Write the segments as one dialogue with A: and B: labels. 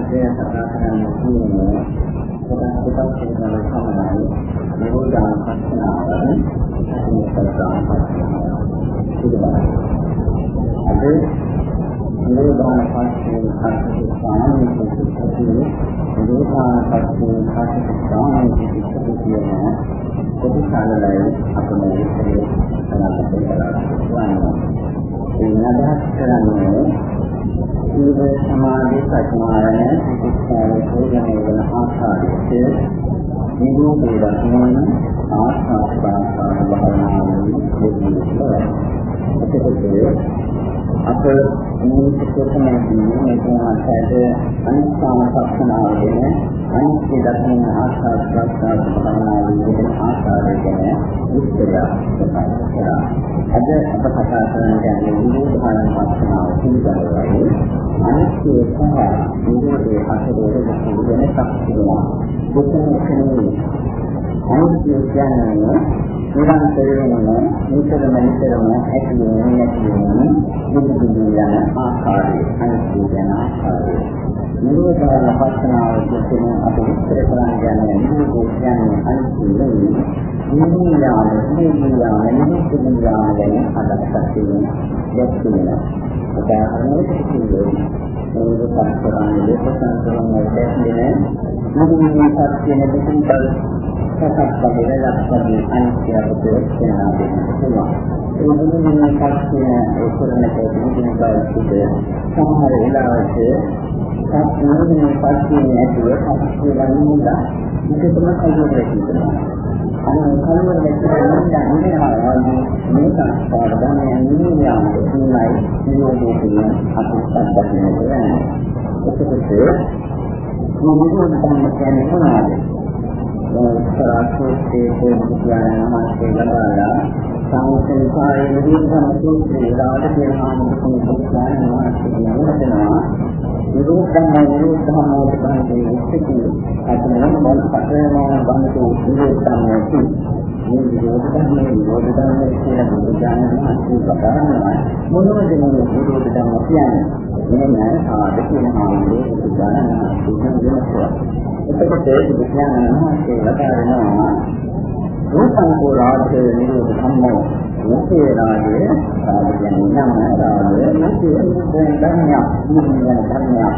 A: අපේ කතා කරන්න කියන්නේ කොටස් දෙකක් තියෙනවා තමයි නිරෝධාන පස්සනාව නිරෝධාන පස්සනාව අද නිරෝධාන පස්සනාව පස්සනාව නිරෝධාන පස්සනාව පස්සනාව කියන කොටසලයි අපේ ඉතිරි අනාගතේ කරලා ඒ අදහස් කරන්නේ සීල සමාධි ප්‍රඥායන ශික්ෂාවේ ප්‍රයෝජනය වන ආකාරයට නිරෝධය දක්වන ආස්වාස්වාස්වාද භාවනාවේ යෙදෙනවා. එතකොට අප මේ කොටමදී මේ මාසයට අනිත්‍යම පස්සනාවගෙන අනිත්‍ය දක්වන ආස්වාස්වාස්වාද භාවනාවේ යෙදෙන ආකාරය ගැන විස්තරයක් ප්‍රකාශ කරා. අද අප කතා කරන්න යන්නේ නිරෝධාන පස්සනාව පිළිබඳවයි. අනිත්‍ය සහ නිරෝධයේ අතරේ වෙනසක් තිබෙනවා. දෙකම කෙනෙක් අනිත්‍ය කියන්නේ නිරන්තරයෙන්ම නිතරම නිතරම ඇති වෙන නැති වෙන බුදු යන ආකාරය අනිත්‍ය යන ආකාරය. නිරෝධාන පස්සනාව කියන අපේ විස්තර කරන්න යන්නේ නිරෝධ කියන්නේ අනිත්‍ය නෙවෙයි. නිවියාම නිවියාම නිවියාම ගැන අදහසක් තියෙනවා. දැක්කේ උදාහරණයක් කිව්වොත් මේක පස්සරන්නේ දෙපසන්තරම දැක්කේ නෑ සත්‍යන දෙකෙන් බල සකස් වගේ ලක්ෂණ අනිත්‍ය අපට කියනවා පුළුවන්. ඒ මොනවා සත්‍යන ඒ කරන කේතුකින් බලද්දී සමහර වෙලාවට සත්‍යනේ පස්සේ ඇතුළේ සත්‍ය වලින්ද මේකම කල්පනා කරනවා. අනේ කලවර දෙකෙන් ඉඳලා මේක පාඩමේ නියමයන් තුනයි නියෝගය කියන අපිට දක්වන්න ඕනේ. ඒකත් මොනවද තමයි මොනවද? සරාසෝත්තේ කියන මාසේ ලබාලා සංසංකාරයේ විදිහම සූත්‍රය දාට කියනවා මොකක්ද කියලා කියනවා. විරෝධම විරෝධම වගේ ඉස්තිකි අතනම බල පතරේම බන්තු විරෝධම නැති මේ විරෝධම විරෝධම කියන බුදුදානම අසු බදානවා මොනවද මේ විරෝධම කියන්නේ මේ නෑ ආද කියන හාමුදුරුවෝ බුදුදානම අසු වෙනවා එතකොට බුදුදානම අසු වදාරනවා රූපං රාජ්‍ය නිරෝධ ධම්මෝ රූපේ රාජ්‍ය රාජ්‍ය නම් රාජ්‍ය නැති ධර්මයක් නිවන ධර්මයක්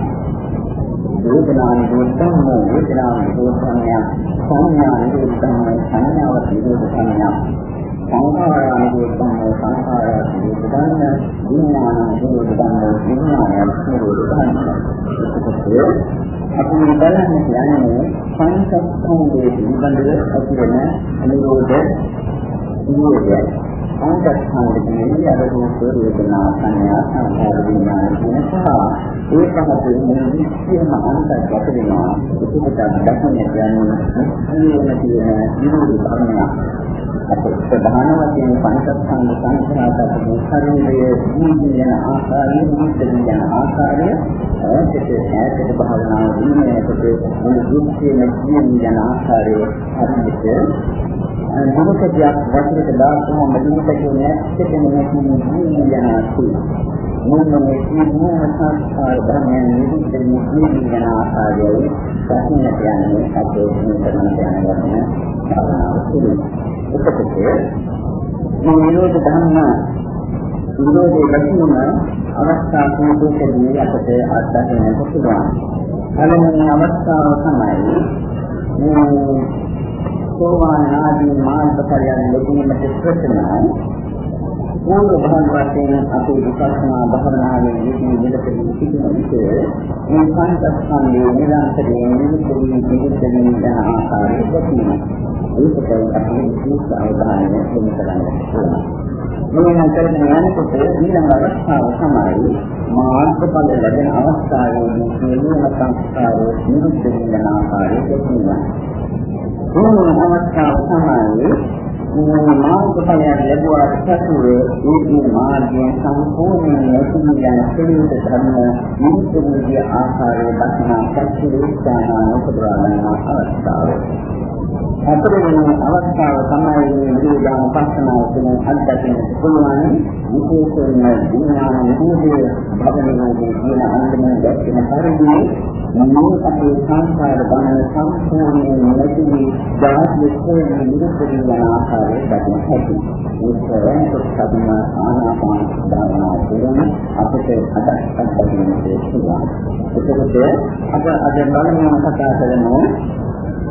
A: වේදනා නිරෝධ ධම්මෝ වේදනා නිරෝධ ධර්මයක් සංඥා නිරෝධ ධම්මෝ සංඥාව නිරෝධ ධර්මයක් සංඛාර නිරෝධ ධම්මෝ සංඛාර නිරෝධ ධර්මයක් විඥාන නිරෝධ ධම්මෝ විඥාන නිරෝධ ධර්මයක් අපි මේ බලන්න කියන්නේ පංචස්කන්ධයේ පිළිබඳව ඇතිවන නිරෝධ නිරෝධය. පංචස්කන්ධ කියන්නේ අර රූප වේදනා සංඥා සංකාර විඥාන කියන සහ ඒ පහතේ මේ විශ්යම අන්තර්ගත වෙනවා. ඒකට දක්වන්න කියන්නේ මේ තියෙන නිරෝධ ධර්මයක්. ප්‍රධාන වශයෙන් පංචස්කන්ධ සංඛ්‍යාතක ශරීරයේ ජීවන ආකාරය මුත්තේ යන ආකාරය ඈතට ඈතට භාවනාව දිනනකොට මුළු දුක්ඛේ ජීවන යන ආකාරය හරියට මොකදයක් වචනක දාපුවම මෙදුමක කියන්නේ ඇත්තටම නැති ජීවන ආකාරය මොනනේ ජීවන සංස්කාර ධර්මයන් නිරුද්ධ නිවීම යන ආකාරයයි දකින්න කියන්නේ අපේ ජීවිතවල යන වචන භාවනාව පිළිබඳව එතකොට මේ නිරෝධ ධර්ම නිරෝධයේ ලක්ෂණ අවස්ථා තුනකදී අපට අත්දැකීමට පුළුවන්. පළවෙනි අවස්ථාව තමයි මේ සෝවාන් ආදී මාර්ගඵලයන් ලැබීමට ප්‍රථමයි. පූර්ව භාග වශයෙන් අපේ විපස්සනා භාවනාවේ යෙදී මෙලෙසින් සිටින විට මේ පංචස්කන්ධයේ නිරන්තරයෙන් නිරුද්ධ වී නිරුද්ධ යන ආකාරය දැකීමයි. ඒකයි අපි විශේෂ අවධානය යොමු කරන්න ඕන. මේ නම් කරන යනකොට ඊළඟ අවස්ථාව තමයි මාර්ගඵල ලැබෙන අවස්ථාවේ සියලුම සංස්කාරෝ නිරුද්ධ වෙන ආකාරය දැකීම. මේ අවස්ථාව තමයි මේ මාර්ගඵලයක් ලැබුවාට පසුව මේ මාර්ගයෙන් සම්පූර්ණයෙන් නැති යන සිවිත ධර්ම නිත්‍ය ආකාරයේ දක්නා සත්‍ය උපදවා ගන්න අවස්ථාව. අතරගෙන අවස්ථාව තමයි මේ විද්‍යාන පස්සනාව කියන අත්දැකීම පුළුවන් විශේෂයෙන්ම විඥාන විද්‍යාවේ භවනයේදී කියන අන්දමෙන් දැක්වෙන පරිදි මේ අපේ සංස්කාර බණ සම්පූර්ණයෙන් නැති ධාතු විශ්වයේ නිරුද්ධ වෙන ආකාරය දක්වන හැටි. මේ සරණ ආනාපාන භාවනා කරන අපිට අදහස් අත්දැකීමට පුළුවන්. ඒකත් අද අද බලන්න කතා කරනවා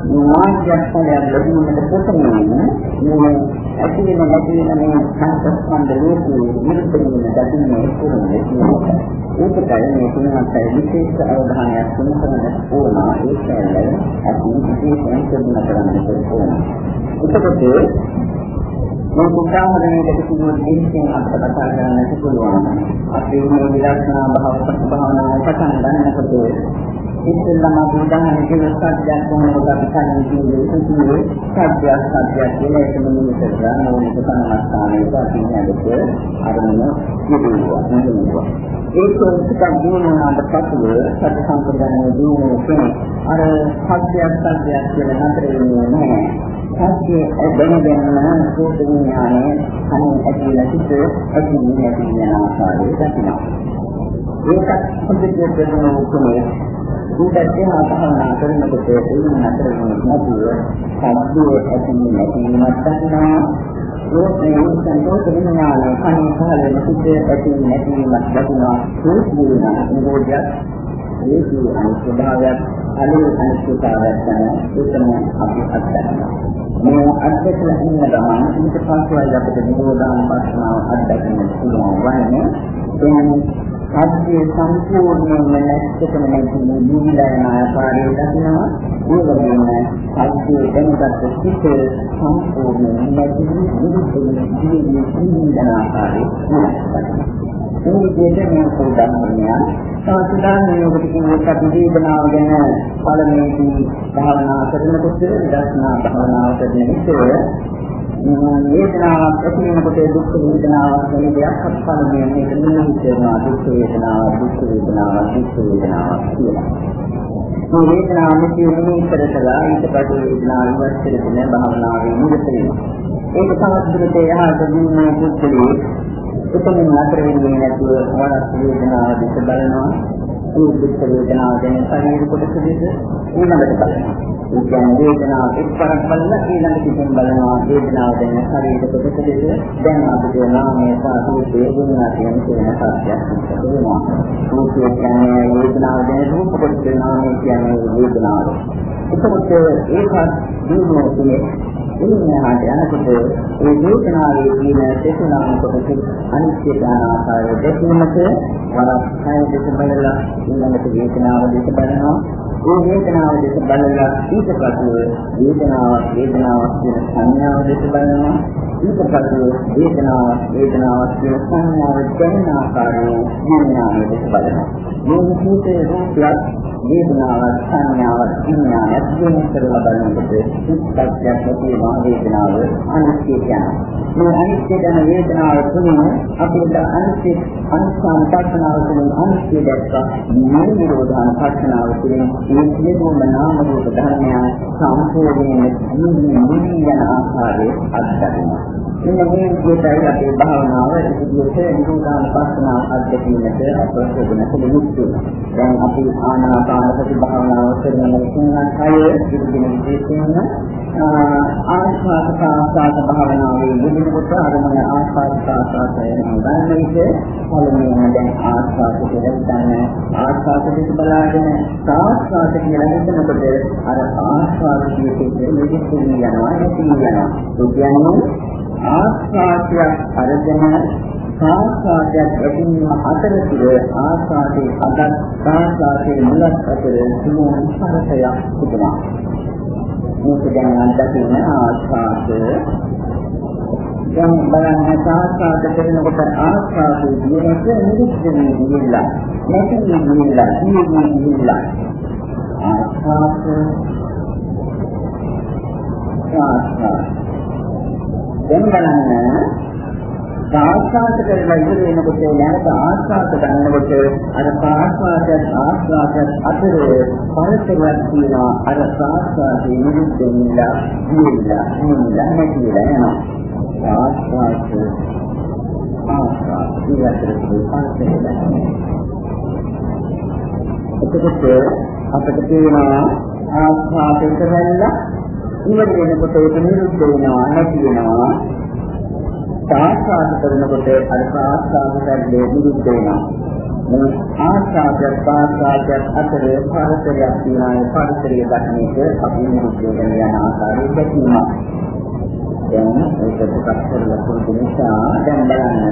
A: මාර්ගයක් ලැබීමට ප්‍රථමයෙන් මේ ඇති වෙන නැති වෙන මේ සංස්කන්ධ ලෝකයේ විරුද්ධ වෙන දකින්නේ කොහොමද ඒකටයි මේ තුනකට විශේෂ අවධානයක් යොමු කරන්න ඕන ඒකයි අපි විශේෂයෙන් කරන්න කරන්න ඕන. එතකොට මේ උදාහරණයකට කිව්වොත් දෙකෙන් අපිට කතා කරන්නට පුළුවන්. අපි මේ විදර්ශනා භාව භාවනාව පටන් ගන්නකොට ඉස්සෙල්ලාම උදාහරණ කියන සත්‍යයක් කොහොමද අපි කලින් කිව්වේ කිව්වේ සත්‍යයක් සත්‍යයක් කියලා ඒක නිමිති කරගන්න ඕනේ සම්මාස්ථානයේ අපි නේදක අරමුණ කියනවා නේද ඒක ටිකක් දිනුනාට පසුව සත්‍ය සම්ප්‍රදායේ දිනුනේ කෙනෙක් අර සත්‍යයක් සත්‍යයක් කියලා නතර වෙන්නේ නැහැ. සත්‍ය දැන දැනන සෝත විඥානයේ අනිත් ඇතිලා සිට ඇති නැති වෙන ආකාරය දකිනවා. ඒකත් හොඳට දෙන්න ඕනේ ඊට එහා භාවනා කරනකොට එයින් අතර වෙන නැතුව සම්පූර්ණ ඇති නැතිවීමක් දක්නා ලෝකයේ සංකෝච විඥාන කණේ කාලෙම සිද්ධ ඇති නැතිවීමක් දක්නා සූත්‍ර නිරෝධයක් ඒකේ අනිත්‍යභාවයක් අලේ අනිත්‍යතාවයක් තමයි ඒකම අපි අත්දැකීම. මේ අත්දැකලා ඉන්න ගමන් ඊට පස්සේ අපිට නිරෝධාන පස්සනාව අත්දැකීම පුළුවන් වන්නේ එන්නේ සත්‍ය සම්පූර්ණයෙන්ම නැත්තකම නැති නිවිලා යන ආකාරය දකිනවා. ඒ වගේම සත්‍ය දැනගත් සිත් සම්පූර්ණයෙන් නැති නිවිලා යන ආකාරය මේ විදිහට මේ උදාහරණය සාධාරණ යෝගිකයෙක් අධිවේදනාව ගැන පළමුවෙන් භාවනා කරනකොට විදර්ශනා භාවනාව කරන විට වේදනාවක් ඇති වෙනකොට දුක් වේදනාවක් වෙන දෙයක් අපස්සන්නේ මේක නිමිති කරනවා දුක් වේදනාවක් දුක් වේදනාවක් දුක් වේදනාවක් කියලා. මේ වේදනාව මෙතන කරලා ඊට පස්සේ වේදනාව ඉවත් කරගෙන භාවනාවේ නිරත වෙනවා. ඒක සමස්තෘතේ යහට දුන්නේ පුද්ගලයේ එතනින් නතර වෙන්නේ නැතුව වරක් වේදනාව දිස බලනවා. ඒ දුක් වේදනාව ගැන ශරීර කොටස දෙක ඊළඟට බලනවා. ඒ කියන්නේ වේදනාව එක්වරක් බලලා ඊළඟට පිටින් බලනවා වේදනාව දැන ශරීර කොටස දෙක දැන් අපිට නාමයේ සාධු වේදනා කියන කියන සත්‍යයක් තියෙනවා. රූපය කියන්නේ වේදනාව දැන රූප කොටස නාමය කියන්නේ වේදනාව. එතකොට ඒකත් දුන්නොත් එන්නහාට යනකොට ඒ වේදනාවේ තියෙන තේසුනාම කොටස අනිත්‍යතාව ආකාරය දැකීමට වරක් හය දෙක බලලා ඊළඟට වේදනාව දෙක බලනවා ඒ වේදනාව දෙක බලලා ඊට පස්ව වේදනාවක් වේදනාවක් කියන සංඥාව දෙක බලනවා ඊට පස්ව වේදනාවක් වේදනාවක් කියන සංඥාව දැනෙන ආකාරයෙන් විඥානය දෙක බලනවා මේ විදිහට රූපයක් වේදනාවක් සංඥාවක් විඥානයක් වෙන කරලා බලනකොට සිත්ත්‍යක් ඇති මහ වේදනාව අනිත්‍ය කියනවා. මේ අනිත්‍ය යන වේදනාව තුළින් අපිට අනිත්‍ය අනිත්‍යන පස්සනාව තුළින් අනිත්‍ය දැක්කා. මේ නිරෝධාන පස්සනාව තුළින් මේ සියලුම නාම රූප ධර්මයන් සම්පූර්ණයෙන් නිවි යන ආකාරය අත්දැකීම. මෙන්න මේ විදිහටයි අපේ භාවනාව ඉදිරියට නිරෝධාන පස්සනාව අධ්‍යක්ීමට අප සොබන සුළුතු. දැන් අපි ආනාපාන සති භාවනාව කරන තුන්වත් අය ඉදිරියෙන් විශේෂයෙන්ම ආස්වාද ප්‍රාසාද භාවනාවේ යෙදෙනකොට අරමුණ ආස්වාද ප්‍රාසාදය ගන්න විට පළමුවෙන් දැන් ආස්වාද කියලා හිතන්නේ ආස්වාද දෙක බලාගෙන ප්‍රාසාද කියලා හිතනකොට අර ආස්වාද කියන්නේ මෙදිට යනවා නැති යනවා. ඒ කියන්නේ ආස්වාදයක් අරගෙන ආස්වාදයක් ලැබීම අතරතුර ආස්වාදයේ අදත් ආස්වාදයේ මුලක් අතර සුළුම පරතයක් තිබෙනවා. මේක දැන් අන්දකින්න ආස්වාදය දැන් බලන්න ආස්වාද කරනකොට ආස්වාදයේ දිනක නිරුද්ධ වෙන්නේ නැති වෙන්නේ නැහැ ආස්වාද. ආස්වාද. දැන් බලන්න. ආස්වාද කරලා ඉවර වෙනකොට නැවත ආස්වාද ගන්නකොට අර ආස්වාදයත් ආස්වාදයත් අතර පරතරයක් තියෙනවා. අර ආස්වාදයේ නිරුද්ධ වෙලා ගියලා නිලා නැතිලා යනවා. ආස්වාද ආස්වාද ඉවතරේ පරතරයක් එතකොට අපිට තියෙනවා ආස්වාද කරලා ඉවර වෙනකොට ඒක නිරුද්ධ වෙනවා නැති වෙනවා ආස්වාද කරනකොට අර ආස්වාදයෙන් නිරුද්ධ වෙනවා. මේ ආස්වාද ආස්වාද අතර පරතරයක් තියෙනවා. පරතරය දක්නේට අපි නිරුද්ධ වෙන යන ආකාරය දැකීම. දැන් ඒක ටිකක් කරලා පුරුදු නිසා දැන් බලන්න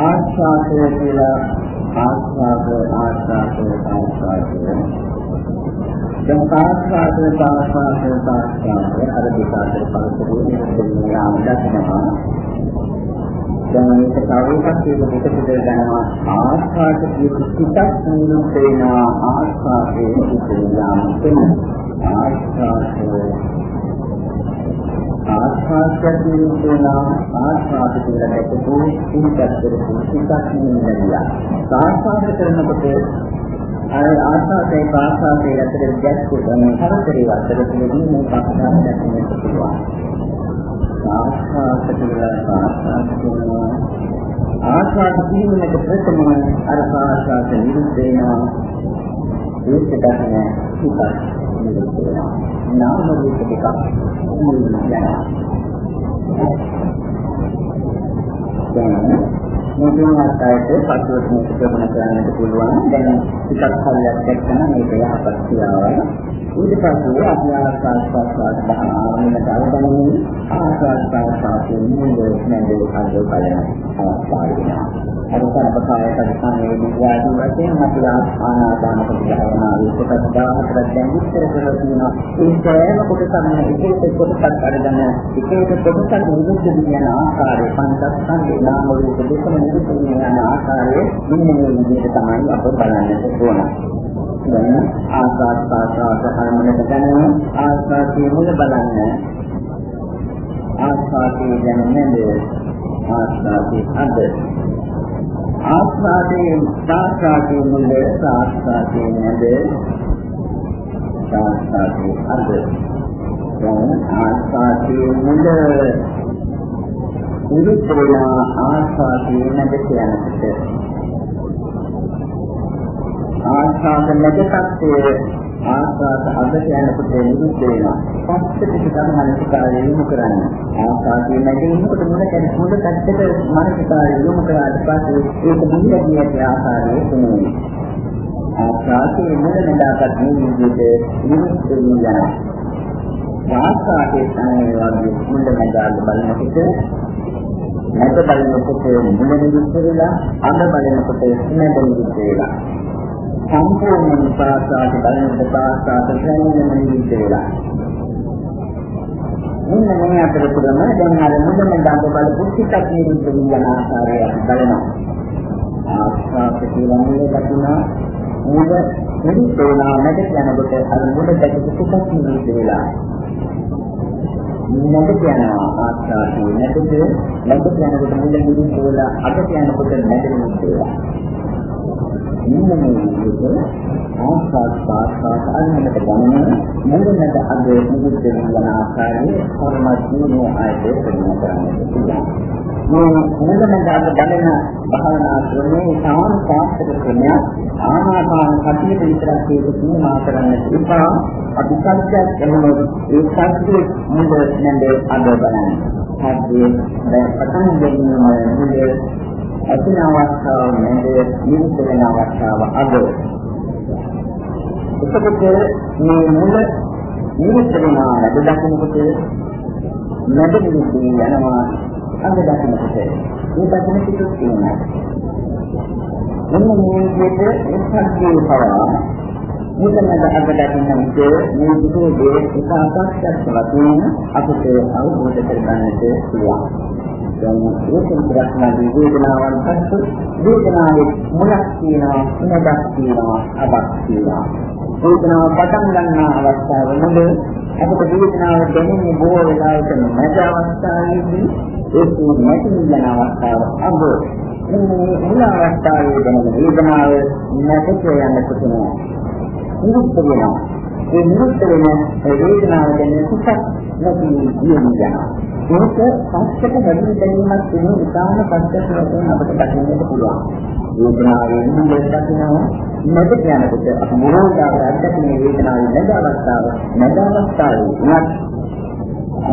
A: ආස්වාදය කියලා ආස්වාද ආස්වාද ආස්වාද දැන් ආස්වාද ආස්වාද ආස්වාද අර දෙක අතර පරතරය නිරුද්ධ වෙනවා දක්නවා. දැන් මේක තව එකක් ඒක දෙක පිට ගන්නවා ආස්වාද කියන සිතක් නිරුත් වෙනවා ආස්වාදයේ ඉතිරියාම වෙන ආස්වාදයේ ආස්වාද නිරුත් වෙනවා ආස්වාද කියලා දැකපු සිතක් කරපු සිතක් නිරුත්ලා ආස්වාද කරනකොට අර ආස්වාදයේ ආස්වාදයේ අතර ගැස්කු තමයි හතරේ අතර තියෙන මේ පස්සට දැක්වෙන්න පුළුවන්. ආස්වාද කියලා ආස්වාද කරනවා ආස්වාද කිරීමකට ප්‍රථම අර ආස්වාද නිරුද්ධ වෙනවා. ඒක තමයි හිත නිරුද්ධ වෙනවා. නාම රූප දෙකක් යනවා දැන් මොකක්ද ආයතේ පස්වට මේක ප්‍රගුණ කරන්නට පුළුවන්. දැන් ටිකක් හරියක් දැක්කම මේක යහපත් ක්‍රියාවක්. ඊට පස්සේ අපි ආස්වාද ප්‍රසආද භාවනාවෙන් දාගන්නේ ආස්වාද ප්‍රසආදයෙන් මුල නැදේ අද බලන අවස්ථාව වෙනවා අර සම්පකාය පරිසංවේ විද්‍යාදී වශයෙන් අපි ආනාපාන ප්‍රතිභාවනාවේ කොටස් 14ක් දැන් විස්තර කරලා තියෙනවා. ඒ සෑම කොටසක්ම එක එක කොටසක් අරගෙන එක එක කොටසක් නිරුද්ධ වෙන ආකාරය පංචස්කන්ධේ නාම රූප දෙකම නිරුද්ධ වෙන ආකාරය මෙන්න මේ විදිහට තමයි අප බලන්නට ඕන. දැන් ආකාශ පාසාස හරමනට ගන්න ආකාශයේ මුල බලන්න ආස්වාදයේ දැනෙන්නේ ආස්වාදයේ අද ආස්වාදයේ සාස්වාදයේ මුල සාස්වාදයේ නැද සාස්වාදයේ අද දැන් ආස්වාදයේ මුල උරුප්පේන ආස්වාදයේ නැද කියනකොට ආස්වාද නැද තත්ත්වයේ ආස්වාද අද යනකොට නිරුද්ධ වෙනවා. පස්සට පිටම මනසිකාරය යොමු කරන්න. ආස්වාදයේ නැගෙනකොට මුල කැන මුල පැත්තට මනසිකාරය යොමු කරාට පස්සේ ඒක මුලින්ම ආකාරයේ තුනේ. ආස්වාදයේ මුල නඩාපත් නිවිදිට නිරුද්ධ වෙනවා. ආස්වාදයේ තමයි වගේ මුල නඩාල බලනකොට නැත බලනකොට මුල නිරුද්ධ වෙලා අඳ බලනකොට නැද නිරුද්ධ වෙලා සම්පූර්ණ පාසාට බලන්න පාසාට දැනෙන්න නිවිද වෙලා. මෙන්න මේ අතරතුරම දැන් අර මුදම දාපු බල පුස්තිකක් නිරුද්ධ වෙන ආකාරය බලනවා. ආස්වාද කියලා මුල දකින්න මුල නිරුද්ධ වෙනා නැද යනකොට අර මුල දැකපු පුස්තිකක් නිරුද්ධ වෙලා. නැද යනවා ආස්වාදේ නැදද නැද යනකොට මුල නිරුද්ධ වෙලා අගට යනකොට නැද නිරුද්ධ වෙලා. මෙන්න මේ විදිහට ආස්වාද පාස්වාද අන්නකට ගමන මුලින්ම අද නිරුද්ධ වෙන ආකාරයේ කර්මජීවෝ ආයතේ ප්‍රගුණ කරන්නට පුළුවන්. මේ මුලින්ම අද බලන භාවනා ක්‍රමයේ සාම සාස්ත්‍ර ක්‍රමය ආනාපාන කටියට විතරක් ඒක සීමා කරන්නට එපා. අපි සත්‍යයක් එනවා ඒ සත්‍යයේ මුල නැන්ද අද බලන්න. හදිසියේ දැන් පටන් ගැනීම මුල ඇතින අවස්ථාව නේද නිරුද්ධ වෙන අවස්ථාව අද. එතකොට මේ මුල නිරුද්ධ වෙනවා අද දකින්නකොට නැද නිරුද්ධ වෙනවා අද දකින්නකොට මේ දකින්න පිටුත් තියෙනවා මෙන්න මේ විදිහට එක්සත්යේ පවා මුලමද අද දකින්නකොට මේ විදිහේ ඒකාකාශයක් වශයෙන් අපිට අවබෝධ කරගන්නට පුළුවන්. දැන් ඒකෙන් ප්‍රශ්නදී වේදනාවන් පස්ස වේදනාවේ මුලක් තියෙනවා ඉනදක් තියෙනවා අබක් තියෙනවා වේදනාව පටන් ගන්න අවස්ථාව මුල අපිට වේදනාව දැනෙන්නේ බොහෝ වෙලාවට මැද අවස්ථාවේදී ඒක නැති යන අවස්ථාව අඹ මේ මුල අවස්ථාවේ දැනෙන වේදනාව නැතට යන්න පුතුනවා නිරුද්ධ වෙනවා ඒ නිරුද්ධ වෙන වේදනාව දැනෙන සුඛ නැති යනවා ඒක පස්සට වැඩි දැනීමක් වෙන ඉතාම පස්සට වශයෙන් අපිට දකින්නට පුළුවන්. වේදනාවෙන් මුලට දකිනවා නැද යනකොට අපි මොනවාද අත්දැකීම වේදනාවේ නැද අවස්ථාව නැද අවස්ථාවේ උනත්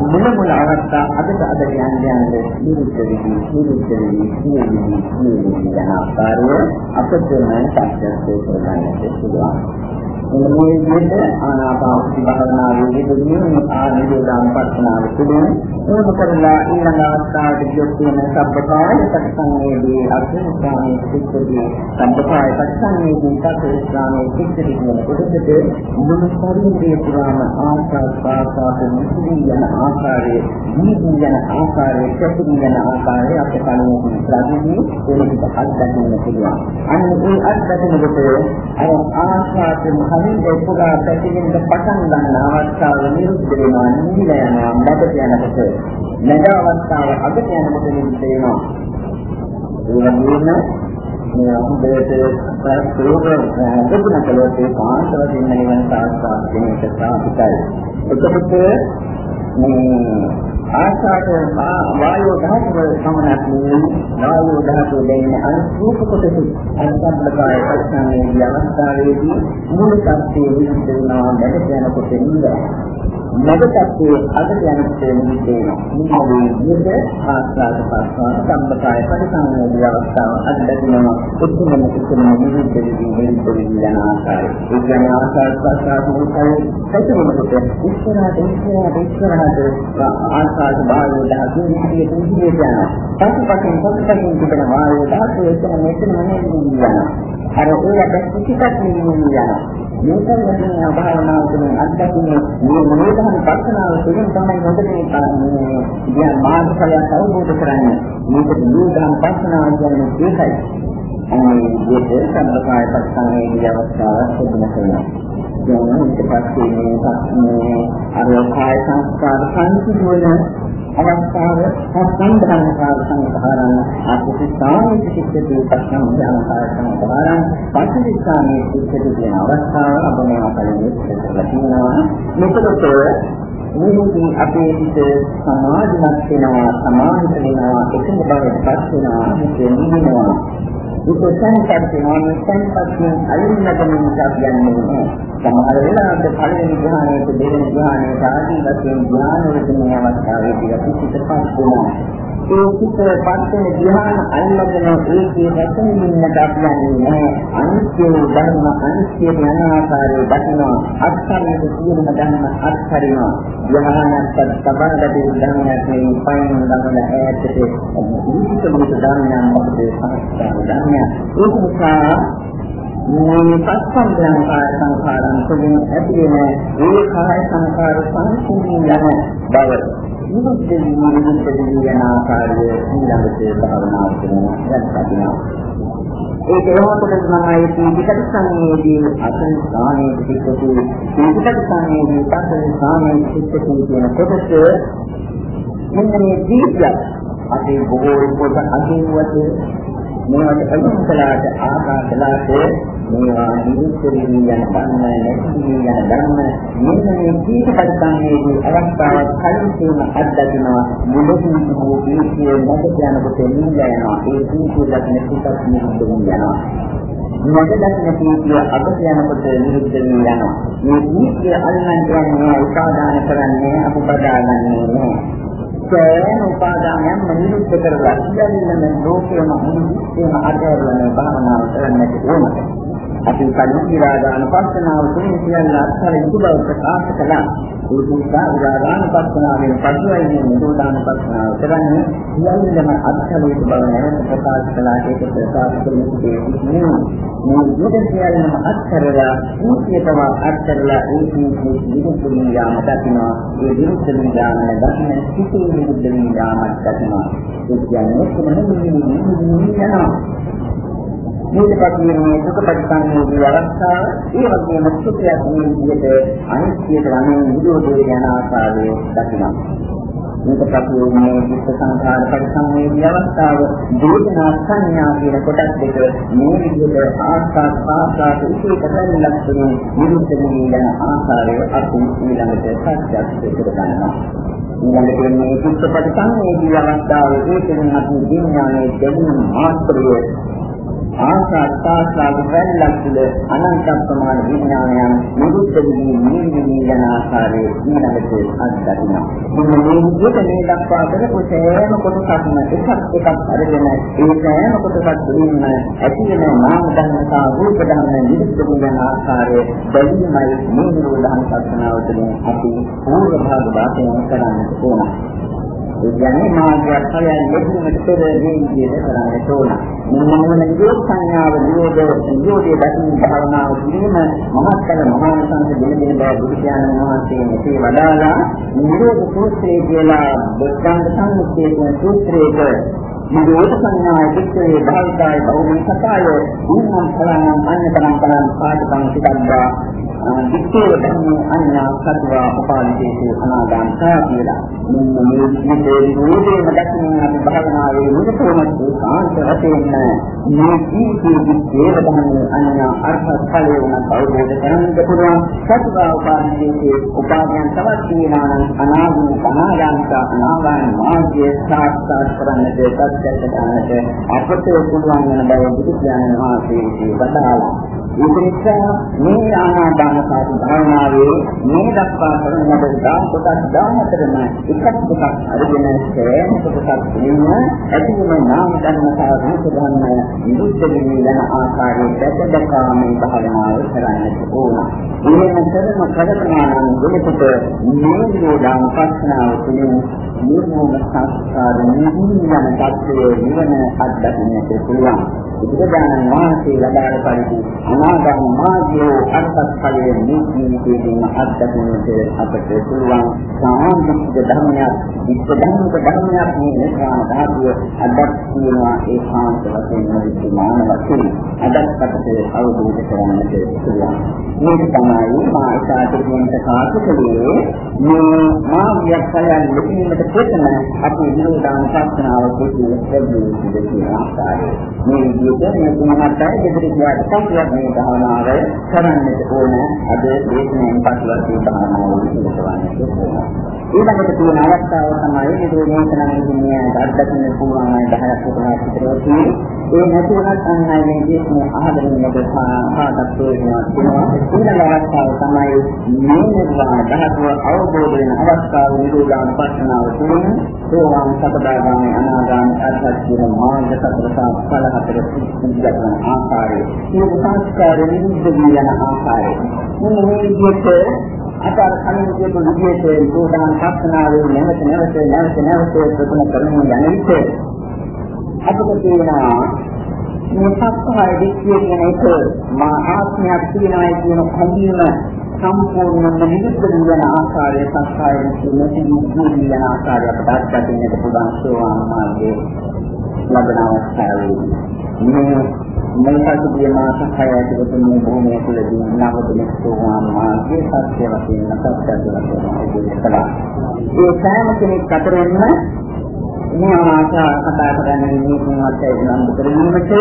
A: මුල මුල අවස්ථා අදට අද යන්නේ යන්නේ නිරුද්ධ වෙවි නිරුද්ධ වෙවි නිරුද්ධ වෙවි යන ආකාරය අපිට මන පස්සට කරගන්නට පුළුවන්. මේ විදිහට ආනාපානසති භාවනාවේ යෙදෙමින් ආනිරෝධාන පස්සනාව තුළින් එහෙම කරලා ඊළඟ අවස්ථාවට ගියොත් තියෙන සබ්බකාය පරිසංවේදී අර්ථස්ථානයේ සිද්ධිය සබ්බකාය පරිසංවේදී සත්‍යස්ථානයේ සිද්ධිය කියන කොටසට මුළු ශරීරයේ පුරාම ආස්වාද ප්‍රාසාද මුසුදී යන ආකාරයේ දීපු යන ආකාරයේ ප්‍රතිදි යන ආකාරයේ අපේ කණුවේ ප්‍රතිදී ඒකට අත්දැකීම පුළුවන්. අන්න ඒ අත්දැකීම කොට අර ආස්වාද කලින් දෙපුරා පැතිරෙන්න පටන් ගන්න අවස්ථාව නිරුද්ධ වෙනවා නිවිල යනවා මැදට යනකොට. මැද අවස්ථාව අගට යනකොට නිරුද්ධ වෙනවා. ඒ වගේම මේ අපිට ප්‍රයෝග දුන්න කලොත් ඒ කාන්ත වශයෙන් නිවන සාස්ත්‍රා කියන එක සාපිතයි එතකොට මේ ආකාශ වායෝ ධාතුව සමනක් නෙවෙයි. වායෝ ධාතුව දෙන්නේ අනුරූප කොටසයි අන්තබ්බකාය පස්සන්නේ අවස්ථාවේදී මූල සත්‍යයේ විස්තර වෙනවා දැක යනකොට නිඳා. මගතත්යේ අද යනකොට නිදේනවා. මේ විදිහට ආස්වාද ප්‍රසවාස සම්බකාය පරිසංවේදී අවස්ථාව අද දැකනවා. උතුම්ම කිසිම නිවිද දෙවි වෙනි යන ආකාරය. ඒ කියන්නේ ආස්වාද ප්‍රසවාස මොකයි? සැකෙනකොට ඉස්සරහට ඉස්සරහට ඉස්සරහට ආස්වාද භාවය දහතු විදිහට විදිහට යනවා. පසුපසින් පසුපසින් තිබෙන වායය දහතු එතන මෙතන නෙමෙයි යනවා. අර ඒකට කිසිකක් නෙමෙයි යනවා. මේකෙන් වෙන භාවනාව තුළින් අත්දැකීම මේ මොනවාද පස්සනාව තුළින් තමයි හොඳට මේ කියන මාර්ගඵලයක් අවබෝධ කරන්නේ. මේක දුරුදාන පස්සනාව කියන්නේ ඒකයි. අනේ මේක සම්ප්‍රදාය පස්සනාවේ අවස්ථාවක් තිබුණා කියලා. දැන් ඊට පස්සේ මේ අර කාය සංස්කාර සංසිඳුවන අවස්ථාව සංධානකාර සංඛාරණ අතිශාමී සිද්ධිය පස්සම ඥානකාර සංඛාරණ පටිච්චසමුප්පාදයේ සිද්ධිය කියන අවස්ථාව අපේ අපලෙන්නේ ඉස්සරලා තියෙනවා මෙතකොට මේකෙන් අපේ හිත සමාධිමත් වෙනවා සමාහිත වෙනවා එකම බවට පත් වෙනවා මේක නිවෙනවා විකසනපත් වෙනවා මේ සංපත්තියෙන් අයින් නැගෙනවා කියන්නේ සමහර වෙලාවට පළවෙනි ධ්‍යානයේ දෙවෙනි ධ්‍යානයේ ආදී වශයෙන් ධ්‍යාන වලින් අවස්ථාවේදී අපි පිටපත් වෙනවා. ඒ පිටපත් වෙන ධ්‍යාන අල්ලගෙන ඒකේ රැකෙන්නට අපියන්නේ අනිත්‍ය ධර්ම අනිත්‍ය යන ආකාරයේ දකිනවා. අත්හරින සියලුම ධර්ම අත්හරිනවා. ධ්‍යානයත් සබඳදී ධර්මයක් මේ පයින් ළඟන ඈතට ඉතිරිසුදු ධර්මයන් මොකද? සහස්ත ධර්මය ඒක නිසා මේ පස්සම්බ්‍රංකාර සංඛාරයන් තුළින් ඇති වෙන ඒ කාය සංඛාර සංසිඳී යන බව නිරුද්ධ වී නිරුද්ධ වී යන ආකාරය ඊළඟට භාවනා කරනවා යත්පතිනවා ඒ කෙරෙහොතට තමයි පිටිකට සංවේදී අසන ස්ථානයේ පිටිකතු පිටිකට සංවේදී පස්සෙන් ස්ථානයේ පිටිකතු කියන කොටස මෙන්න මේ දීප්තිය අපේ බොහෝ පොත අදින්වත මේවට අනුන් කළාට ආකාශලාට මේවා නිරුක්තිය යන ධර්ම නැති යන ධර්ම මෙන්න මේ කීපපරිසංවේදී අවස්ථාවක් කලින් තියෙන අත්දැකීම මුලින්ම හෝ දීපිය නැද යනකොට නිඳ යනවා ඒ දීපිය ලක්ෂණ පිටත් නිරුද්ධ වෙනවා මොකදක් නැති අපට යනකොට නිරුද්ධ වෙනවා මේ දීපිය අල්ලන් කියන්නේ උපාදාන කරන්නේ අපබදාගන්නේ නැහැ සෑම උපාදානයක්ම නිරුද්ධ කරලා ඉඳන් ලෝකෙම මුළු විශ්වයම අතහැරලා භාවනාව කරන්නට ඕනද අපි කලින් ඉරාදාන පස්සනාව තුළින් සියල්ල අත්හැර යුතු බව ප්‍රකාශ කළා. ඒ නිසා ඉරාදාන පස්සනාවෙන් පසුයි මේ නිරෝධාන පස්සනාව කරන්නේ සියල්ලම අත්හැර යුතු බව නැවත ප්‍රකාශ කළා ඒක ප්‍රකාශ කරන්නේ මේ මේ සියල්ලම අත්හැරලා ඌතියතම අත්හැරලා ඌතියේ විරුද්ධ යාම දකිනවා. ඒ විරුද්ධ යාම දකින සිටේ විරුද්ධ යාම දකිනවා. ඒ කියන්නේ කොහොමද යනවා. මේකපත් මේ සුඛ පරිසංයෝගී අවස්ථාව ඒ වගේම සුඛයක් මේ විදිහට අනිත්‍යයට වනේ නිරෝධය යන ආකාරය දකිනවා. මේක පසුවේ මේ විස්ස සංඛාර පරිසංවේදී අවස්ථාව වේදනා සංඥා කියන කොටස් දෙක මේ විදිහට ආස්වාද පාසාට ඉතිකටම ලක්ෂණ නිරුද්ධ වෙන ආකාරය අපි ඊළඟට සත්‍යයක් කරගන්නවා. ඊළඟට මේ විස්ස පරිසංවේදී අවස්ථාවේ වේදනා අපි විඥානයේ දැනීම මාත්‍රය ආසාද පාසාද වැල්ලක් තුළ අනන්ත ප්‍රමාණ විඥානයන් නිරුද්ධ වී නිවිමි යන ආකාරයේ ඊළඟට අත්දකිනවා. මෙන්න මේ විදිහට මේ දක්වා කරපු සෑම කොටසක්ම එකක් එකක් අරගෙන ඒ සෑම කොටසක් තුළින්ම ඇති වෙන නාම ධර්ම සහ රූප ධර්ම නිරුද්ධ වී යන ආකාරයේ බැලීමයි මේ නිරෝධහන් සත්‍යනාව තුළින් අපි පූර්ව භාග වාසය කරන්නට ඕන. ඒ කියන්නේ මාර්ගයක් හොයන්නේ ලැබුමට පෙර මේ විදිහට කරන්නට ඕන. මෙන්න මොන නිරෝධ සංඥාව නිරෝධ නිරෝධයේ දකින්න භාවනාව කිරීම මහත්කල මහානිසංස දෙන දෙන බව බුදු දානන් වහන්සේ මෙසේ වදාලා නිරෝධ සූත්‍රය කියලා බුද්ධාංග සංස්කෘතිය කියන සූත්‍රයක නිරෝධ සංඥා විච්ඡේ භාවිතය බෞද්ධ සතාය උන්නම් ඵලනම් අඤ්ඤතරම් ඵලම් පාඨකම් සිතද්දා විච්ඡේ ධම්ම අඤ්ඤා සත්වා උපාලිතේ අනාගාමතා කියලා මෙන්න මේ විදිහේ නිරෝධයේ මදකින් අපි භාවනාවේ නිරතවම කාන්ත වශයෙන් මේ ජීවිතයේ විච්ඡේ ධම්ම අඤ්ඤා අර්ථ ඵලය වන අවබෝධ කරගන්න පුළුවන් සත්වා උපාලිතේ උපාදයන් තවත් තියෙනවා නම් අනාගම අනාගාමතා අනාගාම මාර්ගය සාක්ෂාත් කරන්නට සත්‍යයට ගන්නට අපට පුළුවන් වෙන බව බුදු දානන් වහන්සේ වදාළා. ඒක නිසා මේ ආනාපාන සති භාවනාවේ මේ දක්වා කරන ලද දාන කොටස් 14ම එකක් එකක් අරගෙන සෑම කොටසක් දෙන්න ඇතිවන නාම ධර්ම සහ රූප ධර්ම නිරුද්ධ වෙන යන ආකාරයට දැකදකා මේ භාවනාව කරන්නට ඕන. එහෙම කරන කරකනාන දෙලකට මේ නිරෝධාන පස්සනාව තුළින් නිර්මෝහ සංස්කාර නිහින තත්ත්වයේ නිවන අත්දකින්නට පුළුවන්. බුදුදානන් වහන්සේ ලබාන පරිදි අනාගම මාර්ගයේ අර්ථඵලයේ නිහිනකේදීම අත්දකින්නට අපට පුළුවන්. සාමාන්‍යක ධර්මයක්, විශ්ව ධර්මක ධර්මයක් මේ නිර්වාණ ධාතුව අදත් කියනවා ඒ සාන්ත වශයෙන් විද්‍යාන වශයෙන් අදත් අපට අවබෝධ කරගන්නට පුළුවන්. මේක තමයි මා ඉතාලි කාසිකලේ මේ මාර්ගයක් ඵලයන් ලැබීමට ප්‍රථම අපි නිරෝධාන ශාස්ත්‍රාව කුසල ලැබෙන්නේ කියන ආකාරය. මේ විදිහට මේ තුනකට දෙදරි කියාට සංකල්ප මේ භාවනාව කරන්නට ඕන. අද දේශනෙන් පසුවත් මේ භාවනාව විශ්ලේෂණය කරනවා. ඊළඟට තියෙන අවස්ථාව තමයි නිරෝධාන කියන්නේ අත්දකින්න පුළුවන් අය 10ක් විතර විතරයි. ඒ නැති වුණත් අන්නයිනේ දේශනේ අහගෙන ඉන්නකොට කාටත් ප්‍රයෝජනවත් වෙනවා. ඊළඟ අවස්ථාව තමයි මේ නිර්වාණ ධාතුව අවබෝධ වෙන අවස්ථාව නිරෝධාන පස්සනාව තුළින් සෝවාන් සකදාගාමී අනාගාමී අරහත් කියන මාර්ග සතර ඵල හතර පිළිගන්න ආකාරය. මේ සංස්කාර නිරුද්ධ යන ආකාරය. මෙන්න මේ විදිහට අතර කලින් කියපු විදිහට නිරෝධාන පස්සනාවේ නැවත නැවත නැවත නැවත ප්‍රගුණ කරන යන විට අපිට තියෙනවා මේ සත්‍යය දික්කිය කියන එක මා ආත්මයක් තියෙනවා කියන හැඟීම සම්පූර්ණයෙන්ම නිරුද්ධ වෙන ආකාරය සංස්කාරයෙන් නිරුද්ධ වෙන ආකාරය අපට අත්දකින්නට පුළුවන් සෝවාන් මාර්ගයේ ලබන අවස්ථාවේදී මේ මොනකටදී මාස 6 ඇතුළත මේ භූමිය තුළදී නවතුන සෝවාන් මාර්ගයේ සත්‍ය වශයෙන් නැත්නම් සත්‍ය වශයෙන් අවබෝධ කළා. ඒ සෑම කෙනෙක් අතරින්ම මේ ආශා කතා කරන්නේ මේ තුන්වත් නම් කරගන්නට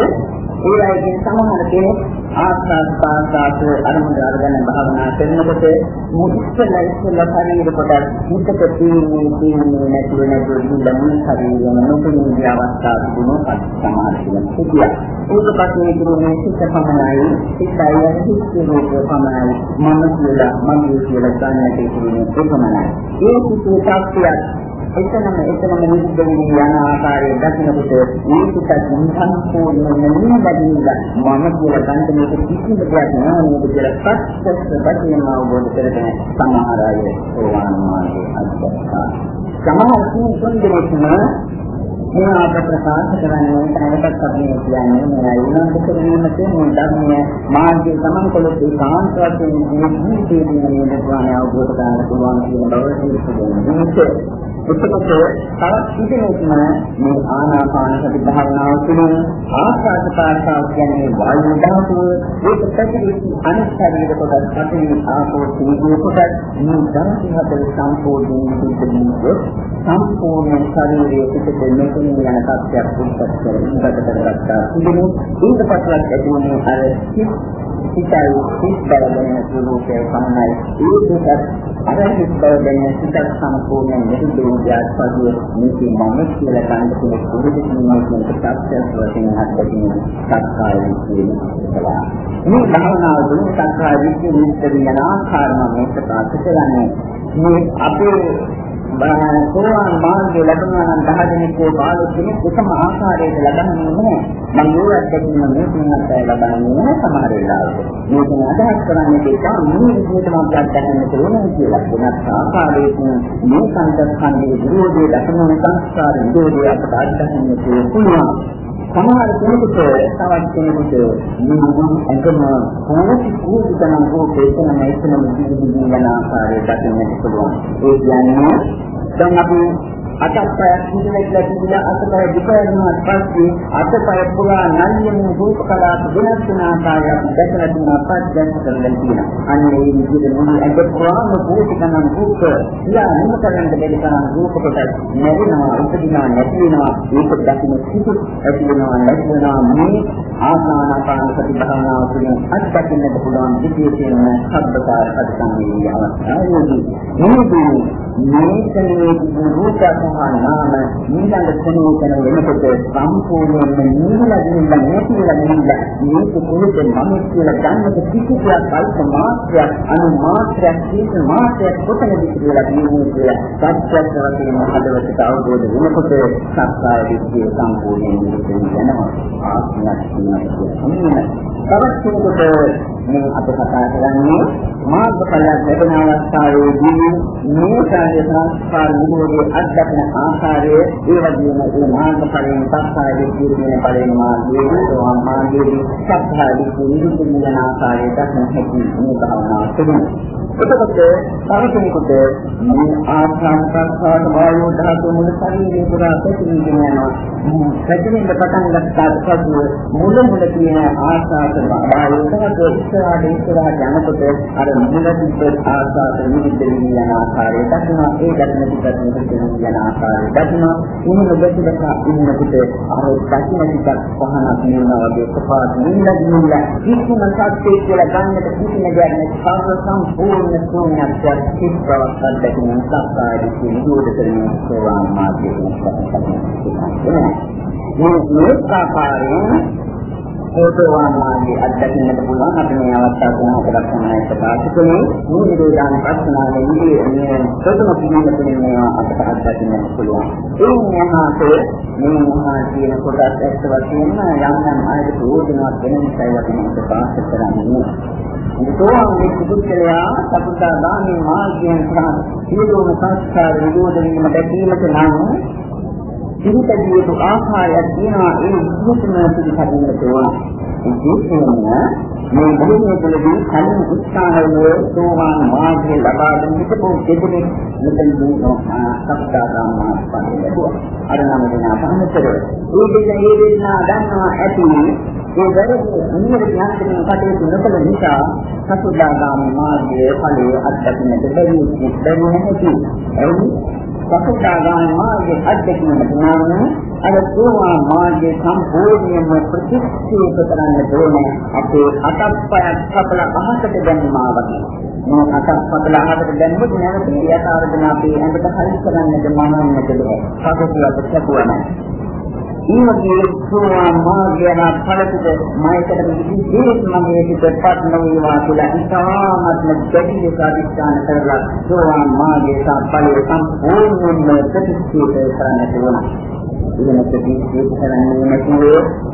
A: ඒ අයගෙන් සමහර කෙනෙක් ආස්වාද පාසාස අරමුණ අරගෙන භාවනා කරනකොට මුත්තල ඉස්සල ශරීර කොට මුත්තක තීන්නේ තීන්නේ නැතුව නැතුව මුලින්ම ශරීරයම නොපෙනී අවස්ථාව තිබුණා සමහර කෙනෙක් සිටියා. ඒක පස්සේ කියන්නේ සිත පමණයි සිතයි හිතේ රූප පමණයි මම කියලා මම කියලා ගන්නට ඉතිරි පමණයි. ඒ සිතේ තාක්ෂයක් එතනම එතනම නිරුද්ධ වෙන යන ආකාරය දකිනකොට මේකත් සම්පූර්ණයෙන්ම නිබඳින්න මම කියලා ගන්න මේක කිසිම දෙයක් නෑ මේක කියලා සත්‍යස්ස වශයෙන් අවබෝධ කරගෙන සමහර අය සෝවාන් මාර්ගයේ අත්දැකලා සමහර කෙනෙකුන් මේ අප ප්‍රකාශ කරන්නේ තනකට අපි කියන්නේ මේ අයුනන්ත කිරීමට මේ ධර්මයේ? මාර්ගය තමන් කොළොත් ඒකාන්ත වශයෙන් මේ ජීවිතයේ නිර්වාණය අවබෝධ කරගන්න පුළුවන් කියන බව සිහිපදෙන්නේ. එතකොට තවත් කිසිමෙක් මේ ආනාපාන සති භාවනාව තුළින් ආස්වාද ප්‍රාසාව කියන්නේ වායු ධාතුව. ඒක පැතිරෙච්ච අනිත් ශරීර කොටස් පතරේ ආපෝ තේජෝ කොටස් මේ ධාතු හතර සම්පූර්ණයෙන් සිද්ධ සම්පූර්ණ ශරීරයේ පිටත මෙතන යන තත්ත්වයක් උත්පත් කරගෙන ඉඳකට කරගත්තා. ඉතින් ඊට පස්සෙත් ඇති වුණේ අර සිතයි සිත් බලගෙන ස්වરૂපය සමනයි ඒකත් අර සිත් බලගෙන සිතක් සම්පූර්ණ නිරුද්ධෝදයක් පසුව මේකේ මම කියලා ගන්න පුළුවන් පුරුදුකමක් කියන සත්‍යයක් වශයෙන් හත්කින් සත්‍යය කියන කලා මේ භාවනාව දුන්න සත්‍යය විශ්ව නිස්තර යන ආකාරම මේක ප්‍රකාශ කරන්නේ මේ අපේ සෝවාන් මාර්ගය ලැබුණා නම් 10 දෙනෙක්ගේ 15 දෙනෙක් එකම ආකාරයට ලබන්නේ නැහැ. මම ඒ අත්දැකීම මේ තුනක් ලබන්නේ සමහර වෙලාවට. මේක අදහස් කරන්නේ දෙක මේ විදිහටම අපි අත්දැකන්න ඕනේ කියලා. වෙනත් ආකාරයකින් මේ සංස්කන්ධයේ විරෝධයේ දක්වන සංස්කාර විරෝධය අපට අත්දැකන්න පුළුවන්. සමහර කෙනෙකුට තවත් කෙනෙකුට මේ ඇඟම පොරොත්තු කුරුකනම් හෝ දේශන නැතිනම් ජීවිතය යන ආකාරය දකින්නට පුළුවන්. ඒ කියන්නේ දැන් අපි අතපය සිදුවෙලා තිබුණා අතපය දෙකෙනාට පස්සේ අතපය පුරා නල්යමින් රූප කලාප වෙනස් වෙන ආකාරයක් දැකලා තියෙනවා පස්යෙන් කරලා තියෙනවා. අන්න ඒ විදිහට මොන ඇඟ පුරාම පෝෂිකනම් රූප ඉලා නිම කරන්න බැරි තරම් රූප කොට නැරෙනවා උපදිනවා නැති වෙනවා ඒක දකින්න සිදු ඇති වෙනවා නැති වෙනවා මේ ආසනාපාන සති භාවනාව තුළින් අත්දකින්නට පුළුවන් විශේෂයෙන්ම සබ්බකාර පරිසංවේදී අවස්ථාවේදී මේදී මේකනේ රූප සහ නාම ඊළඟ ක්ෂණේ කරන වෙනකොට සම්පූර්ණයෙන්ම නිවිලා ගිහිල්ලා නැතිලා ගිහිල්ලා මේක පොළොවේ මම කියලා ගන්නට කිසිදයක් අල්ප මාත්‍රයක් අනු මාත්‍රයක් කීක මාත්‍රයක් කොතනද කියලා කියන්නේ කියලා සත්‍යයක් වශයෙන් හදවතට අවබෝධ වෙනකොට සත්‍යය විශ්ේ සම්පූර්ණයෙන් නිරුද්ධ වෙනවා ආත්මයක් කියනවා තවත් කෙනෙකුට මේ අප කතා කරන්නේ මාර්ගඵල ලැබෙන අවස්ථාවේදී මේ කාර්ය සංස්කාර නිරෝධයේ අත්දැකෙන ආකාරය ඒ වගේම ඒ මාර්ගඵලයෙන් පස්සාවේ කියන ඵලයෙන් මාර්ගයේ සෝවාන් මාර්ගයේ සත්‍යයේ නිරුද්ධ වෙන ආකාරය දක්වන හැටි මේ භාවනාව තුළින් එතකොට තවකෙනෙකුට මේ ආස්වාද ප්‍රසආද වායෝ ධාතු මුල ශරීරේ පුරා පැතිරෙන යනවා. පැතිරෙන්න පටන් ගත්තාට පසු මුල මුල තියෙන ආස්වාද වායෝ ධාතු ඉස්සරහට ඉස්සරහට යනකොට අර මුලදී ආස්වාද නිවිද යන ආකාරය දක්වනවා. ඒ දක්න පිටත් නිවිද යන ආකාරය දක්වනවා. ඉන්න දෙකක ඉන්නකොට අර දකින්න පිටත් පහනක් නෙවෙනවා වගේ සපාත් නිවිද නිවිද කිසිම සත්‍යයක් කියලා ගන්නට කිසිම දෙයක් නැහැ. සම්පූර්ණ ශූන්‍ය ශූන්‍යත්වයක් සිත් බවක් අත්දැකීම සත්‍යයි කියන දුර කරන සෝවාන් මාර්ගයේ මේ මේකාකාරයෙන් හේතුවාන් මාර්ගයේ අත්දැකීමට පුළුවන් අපි මේ අවස්ථාව තුන හතරක් තමයි ප්‍රකාශ කළේ මේ නිරෝධාන ප්‍රශ්නාවේ ඉන්නේ ප්‍රථම පිළිවෙල තුලින් මේවා අපට අත්දැකීමට පුළුවන්. ඒ මහාතේ මේ මහා කියන කොටස් ඇත්ත වශයෙන්ම යම් යම් ආයත ප්‍රයෝජනවත් වෙන නිසා වගේ ප්‍රකාශ කරන්නේ. සෝවාන් වෙච්ච පුද්ගලයා සතුටා දානේ මාර්ගයෙන් සහ සියලුම සංස්කාර විරෝධ වීම දැකීමට නම් සිහිතදී යුතු ආකාරයක් තියෙනවා ඒ විදිහටම පිළිපදින්නට ඕන. විශේෂයෙන්ම මේ භූමිය තුළදී කලින් උත්සාහයේ සෝවාන් මාර්ගය ලබා දෙන්නට පොදෙන්නේ මෙතන දුන්නා සත්‍යාදාන මාර්ගය ලැබුවා. අර නම් දෙනා සම්මතව. ඒ දෙක ඒ දෙන්නා දන්නවා ඇති ඒ වැරදි නිවැරදි ඥානයෙන් කටයුතු නොකළ නිසා සතුදාගාමී මාර්ගයේ ඵලයේ අත්දැකීමට බැරි බැරි නැති. එයි සතුදාගාමී මාර්ගයේ අත්දැකීමට නම් අර සෝවා මාර්ගයේ සම්පූර්ණයෙන්ම ප්‍රතික්ෂේප කරන්න ඕනේ අපේ අතප්පයක් කපල අහකට දැම්මා වගේ. මේ අතක් කපල අහකට දැම්මොත් නැවත යථාර්ථන අපේ ඇඟට හරි කරන්නද මනන්නද බැහැ. කවදාවත් සැපුවා නැහැ. ඊමගේ සෝවාන් මාර්ගයන ඵලතුද මයිකට විශේෂ මගේ පිටපත් නොවේවා කියලා ඉතාමත්ම දෙවි සාධිස්ථාන කරලා සෝවාන් මාර්ගයේ සම්පලයේ සම්පූර්ණයෙන්ම ප්‍රතික්ෂේප කරන්නට ඕන. ඉගෙන ප්‍රතික්ෂේප කරන්නේ නැතිව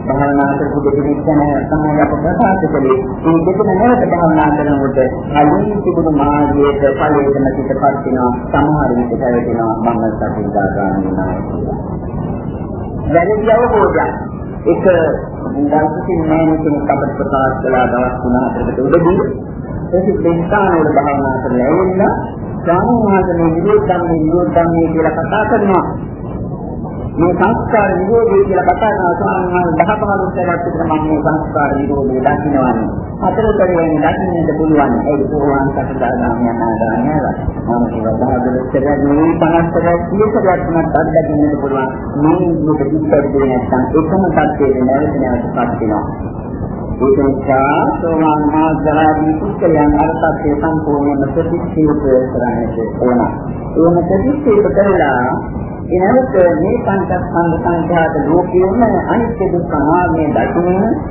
A: භාවනා කරපු දෙකෙනෙක් ගැන තමයි අප ප්‍රකාශ කළේ. මේ දෙකම නැවත භාවනා කරනකොට කලින් තිබුණු මාර්ගයේ ඵලයේම පිටපත් වෙනවා සමහර විට පැවැදෙනවා මම සතිදා ගන්නවා. වැරදි අවබෝධයක්. ඒක දවසකින් නෑනේ කෙනෙක් අපට ප්‍රකාශ කළා දවස් 3-4කට උඩදී ඒක දෙස්ථාන වල භාවනා කරලා ඇවිල්ලා ස්වාමීන් වහන්සේ මේ නිරෝධම්මේ නිරෝධම්මේ කියලා කතා කරනවා. මේ සංස්කාර නිරෝධය කියලා කතා කරන ස්වාමීන් වහන්සේ දහ පහළොස් සැරයක් විතර මම මේ සංස්කාර නිරෝධය දකින්නවානේ. හතරතර වෙන දකින්නට පුළුවන්. ඒ පුරාණ සතරදාගාමී අනාගාමී මම කියවා දහදොස්තරයක් නෙවෙයි 50ක් 30ක් වුණත් අත්දකින්නට පුළුවන්. මේ මුද පිටපැත්තේ නැත්නම් එකම තත්ත්වයේ නැවත නැවතපත් වෙනවා. ඒක නිසා සෝවාන් මාර්ගාදී පුස්තකයන් අර්ථය සම්පූර්ණයෙන්ම ප්‍රතික්ෂේප කරන්නට ඕන. එහෙම ප්‍රතික්ෂේප කරලා එනකොට මේ පංචස්කන්ධ සංඛ්‍යාත ලෝකයේම අනිත්‍ය දුක්ඛ අනාත්මය දකින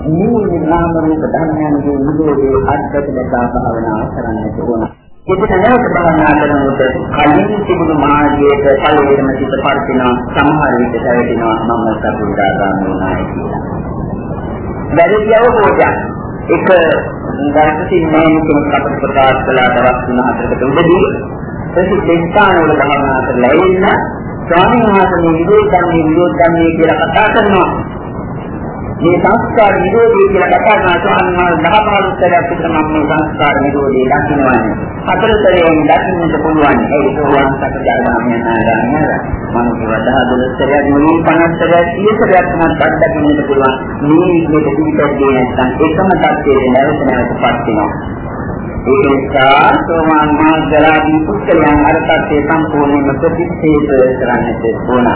A: නිවි නාම රූප ධර්මයන්ගේ නිරෝධයේ අත්දැකලා භාවනා කරන්නට ඕන. ඒකට නැවත භාවනා කරනකොට කලින් තිබුණු මාර්ගයට පළවෙනිම සිත පරිතිනවා සමහර විට හැදෙනවා මම සතුටා ගන්නවා කියලා. වැරදි අවබෝධයක් එක දර්ශින් මේකම අපිට ප්‍රකාශ කළා දවස් 3-4කට උඩදී ප්‍රසිද්ධ ස්ථාන වල භාවනා කරලා ඉන්න ස්වාමීන් වහන්සේ මේ විදෝධන්නේ විදෝධන්නේ කියලා කතා කරනවා. මේ සංස්කාර නිරෝධය කියලා කතා කරන ස්වාමීන් වහන්සේ දහ පහළොස්තරයක් විතර මම මේ සංස්කාර නිරෝධය දකින්නවානේ. හතරතරයෙන් දකින්නට පුළුවන්. ඒ සෝවාන් සකදාගාමී නාගාමී මම කියවදා දොස්තරයක් නෙවෙයි 50ක් 30ක් නම් දකින්නට පුළුවන්. මේ විදිහට පිටත් දෙන්නේ නැත්නම් එකම තත්ත්වයේ නැවත නැවතපත් වෙනවා. ඒක නිසා සෝවාන් මාර්ගලාදී පුත්‍රයන් අරතත්ේ සම්පූර්ණයෙන්ම ප්‍රතික්ෂේප කරන්නට ඕන.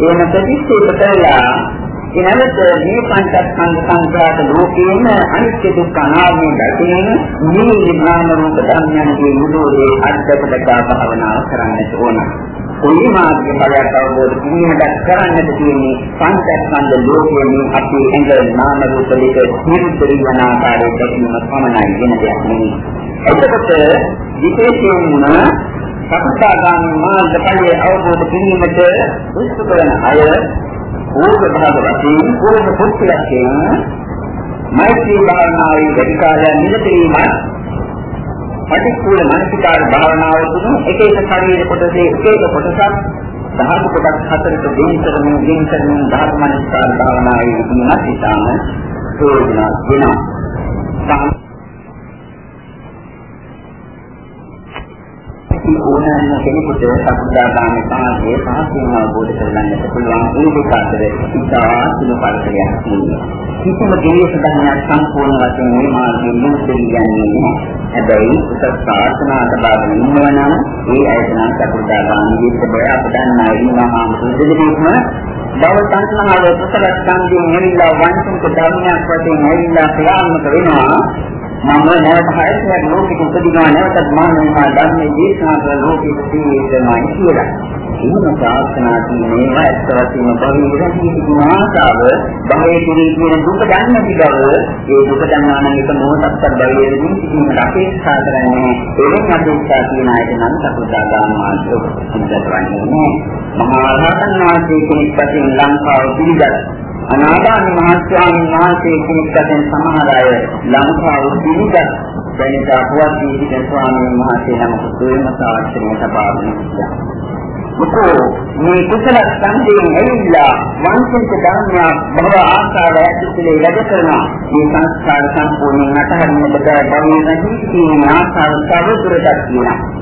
A: එහෙම ප්‍රතික්ෂේප කළා එනකොට මේ පංචස්කන්ධ සංඛ්‍යාත ලෝකයේම අනිත්‍ය දුක්ඛ අනාත්ම දැකීම මේ නිර්මාණ රූප ධර්මයන්ගේ මුලෝදී අද්දකදකා භාවනාව කරන්නට ඕන. කොයි මාර්ගයේ ඵලයක් අවබෝධ කිරීමට කරන්නට තියෙන්නේ පංචස්කන්ධ ලෝකයේ අපි ඇඟ නාම රූප දෙක නිරුද්ධ වෙන ආකාරයට දැකීම පමණයි වෙන දෙයක් නෙවෙයි. එතකොට විශේෂයෙන්ම සත්‍යාගාමී මාර්ග ඵලයේ අවබෝධ කිරීමට උත්සුක වන අය ඕක භාග වශයෙන් ඕක පුත්‍රයක් කියන මෛත්‍රී භාවනාවේ වැඩි කාලයක් නිරතවීම පටික්කුල මානසිකාර භාවනාව තුන එක එක ශරීර කොටසේ එක එක කොටසක් දහතු කොටස් හතරට දෙන් කරමින් දෙන් කරමින් ධර්ම මානසිකාර භාවනාවේ යෙදීමත් ඉතාම ප්‍රයෝජනවත් වෙනවා. ඉති ඕනෑම කෙනෙකුට සත්‍යාගාමී සමාධිය පහසුවෙන් අවබෝධ කරගන්නට පුළුවන් ඒ දෙක අතර ඉතා සුළු පරිසරයක් තියෙනවා. කිසිම දෙයක් ධර්මයක් සම්පූර්ණ වශයෙන් මේ මාර්ගයෙන් මුක්තිය යන්නේ නැහැ. හැබැයි උසස් ප්‍රාර්ථනා ලබාගෙන ඉන්නවා නම් ඒ අයතන සත්‍යාගාමී විද්‍යාව අපදන්නා ඉන්නවා මුදුදෙකම බව සංස්නාව කුසල ස්කන්ධයෙන් ඇවිල්ලා වංශික ධර්මයක් වශයෙන් ඇවිල්ලා ක්‍රියාත්මක වෙනවා. මම නැවත හයසයක් ලෝකෙක උපදිනවා. නැවතත් මම මේ ධර්මයේ දේශනා කරන ලෝකෙක තියෙනවා කියලා. එහෙම ප්‍රාර්ථනා කියන්නේ ඇත්ත වශයෙන්ම බහිරදී තිබුණ ආසාව බහේ තුලින් කියන දුක දන්න පිටව ඒ දුක දන්නා නම් එක මොහොතක්වත් බහිරදී තිබුණ අපේක්ෂා කරන්නේ ඒකෙන් අපේක්ෂා කියන අයට නම් සතුටාගාම මාර්ගය සිද්ධවන්නේ මහා රහතන් වහන්සේ කෙනෙක් වශයෙන් ලංකාව පිළිගත් අනාගාමී මහත්ස්වාමීන් වහන්සේ කෙනෙක් අතරින් සමහර අය ලංකාව පිළිගත් දැනට අපවත් වී ස්වාමීන් වහන්සේ නමක දෙවන සාක්ෂණය සභාවෙන් මොකෝ මේ කුසල සංදේන් ඇවිල්ලා වංශික ධර්මයක් බව ආකාරය ඇතුලේ වැඩ කරන මේ සංස්කාර සම්පූර්ණ නැතහරින්නට බැහැ බව නැති ආකාර සාධුරටක් කියනවා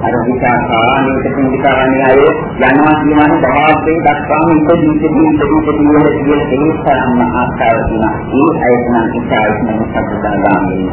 A: අර විචාකාණේක පිළිකාණේ අය යනවා කියනවානේ දහස්සේ දක්වාම ඉපදී ඉපදී ඉපදී ඉපදී වල කියන තේසම් ආස්කාර තියෙනවා. ඒ අයතන ඉස්සාවිස්ම සබ්බදාගාමී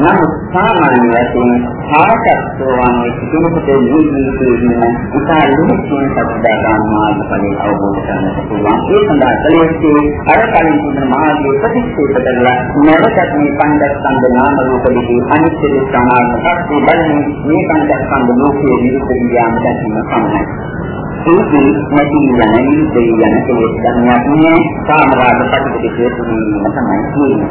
A: නම් සාමාන්‍ය වශයෙන් ආකස්සෝවන් කිසිමකට නිවිදීන ඉතාලුමින් සබ්බදාගාමී මාර්ගඵලයේ අවබෝධ කරගන්නට පුළුවන්. ඒ සඳහා කලියස්සේ අර කලින් තිබෙන මාර්ගයේ ප්‍රතික්ෂේප කරලා නැවතත් මේ පංචස්කන්ධ නාම රූප දෙකේ අනිත්‍ය දුක්ඛ අනාත්ම සත්‍ය බලන්නේ මේ පංචස්කන්ධ සම්බ ලෝකයේ විරුද්ධ විද්‍යාව දැක්වීම පමණයි. ඒකේ නැති යන නිරුද්ධ යන කෙලෙස් ධර්මයක් නෑ සාමරාග පටිවිදේ තුනීම තමයි කියන්නේ.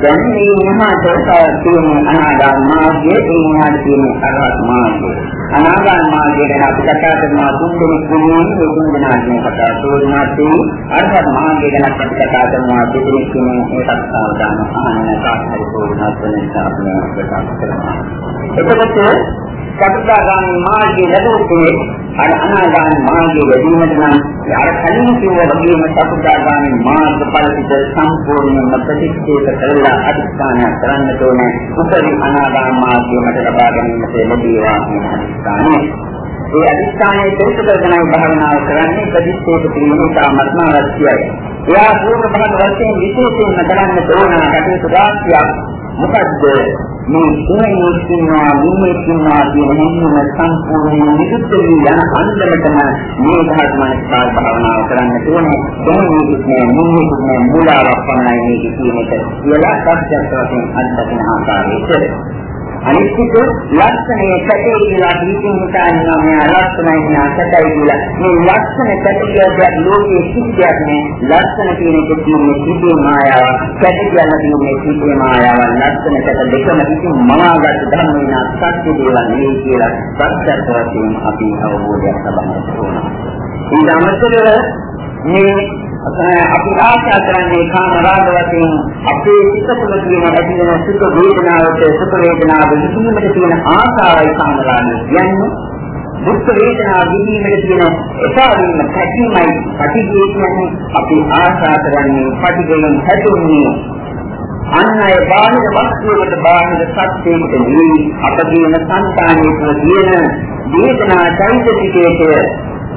A: දැන් මේ මහාතර තියෙන අනාගාම මාර්ගයේ ඒ මහාට තියෙන අරහත් මාර්ගය. අනාගාම මාර්ගය ගැන අපි කතා කරනවා තුන් දෙනෙක් වුණේ ඒ තුන් දෙනාගේ කතා තෝරනාදී අරහත් මාර්ගය ගැන අපි කතා කරනවා දෙදෙනෙක් වුණේ ඒකත් සාවධාන අහන්න සාකච්ඡා තෝරනා වෙන නිසා අපි කතා කරනවා. එතකොට සතරගාමී මාර්ගයේ ලැබුණේ අර අනාගාමී මාර්ගයේ වැඩිමට නම් අර කලින් කිව්ව වගේම සතරදාගාමී මාර්ගඵල පිට සම්පූර්ණයෙන්ම ප්‍රතික්ෂේප කරලා අධිෂ්ඨානය කරන්න ඕනේ. උපරි අනාගාමී මාර්ගය මට ලබා ගැනීමට ලැබේවා කියන අධිෂ්ඨානය. ඒ අධිෂ්ඨානයේ තේරුම් කරගෙනයි භාවනාව කරන්නේ ප්‍රතික්ෂේප කිරීම ඉතාමත්ම අවශ්‍යයි. එයා පූර්ණ භාග වශයෙන් විශේෂයෙන්ම කරන්න ඕන කටයුතු රාශියක් මොකද්ද මේ ඉන්නේ ඉන්නවා මේ ඉන්නවා කියන හැඟීම සම්පූර්ණයෙන් විසුද්ධ වී යන අන්දමටම මේ ධර්මනිස්කාර භාවනාව කරන්න ඕනේ. දැන් මේකේ මුලින්ම මූලාවක් පමණයි මේක කියන එක. කියලා සත්‍යස්ස වශයෙන් අත්දකින ආකාරයට අනිත්‍යක ලක්ෂණය කැටේ කියලා දීකින් හිතනවා මේ ලක්ෂණයි නා කැටයි කියලා. මේ ලක්ෂණ කැටියක් ලෝකයේ සිද්ධියක් නේ. ලක්ෂණ කියන එක කියන්නේ සිද්ධි මායාව. කැටි කියන කියන්නේ සිද්ධි මායාව. ලක්ෂණ කැට දෙකම කිසිම මවාගත් ධර්ම විනා සත්‍ය දේවල් නෙවෙයි කියලා සත්‍යත්ව වශයෙන් අපි අවබෝධයක් ලබන්න ඕන. ඊට අමතරව මේ අපි ආශා කරන්නේ කාම රාග වශයෙන් අපේ සිත තුළ තියෙන ඇති වෙන සුඛ වේදනාවට සුඛ වේදනාව විඳීමට තියෙන ආශාවයි කාම රාගය කියන්නේ. දුක් වේදනාව විඳීමට තියෙන එපාවීම පැටීමයි පටිඝය කියන්නේ අපි ආශා කරන්නේ පටිඝයෙන් හැදුන්නේ. අන්න ඒ බාහිර වස්තුවකට බාහිර සත්‍යයකට නෙවෙයි අපගේ සංකාණයේ තුළ තියෙන වේදනා චෛතසිකයේ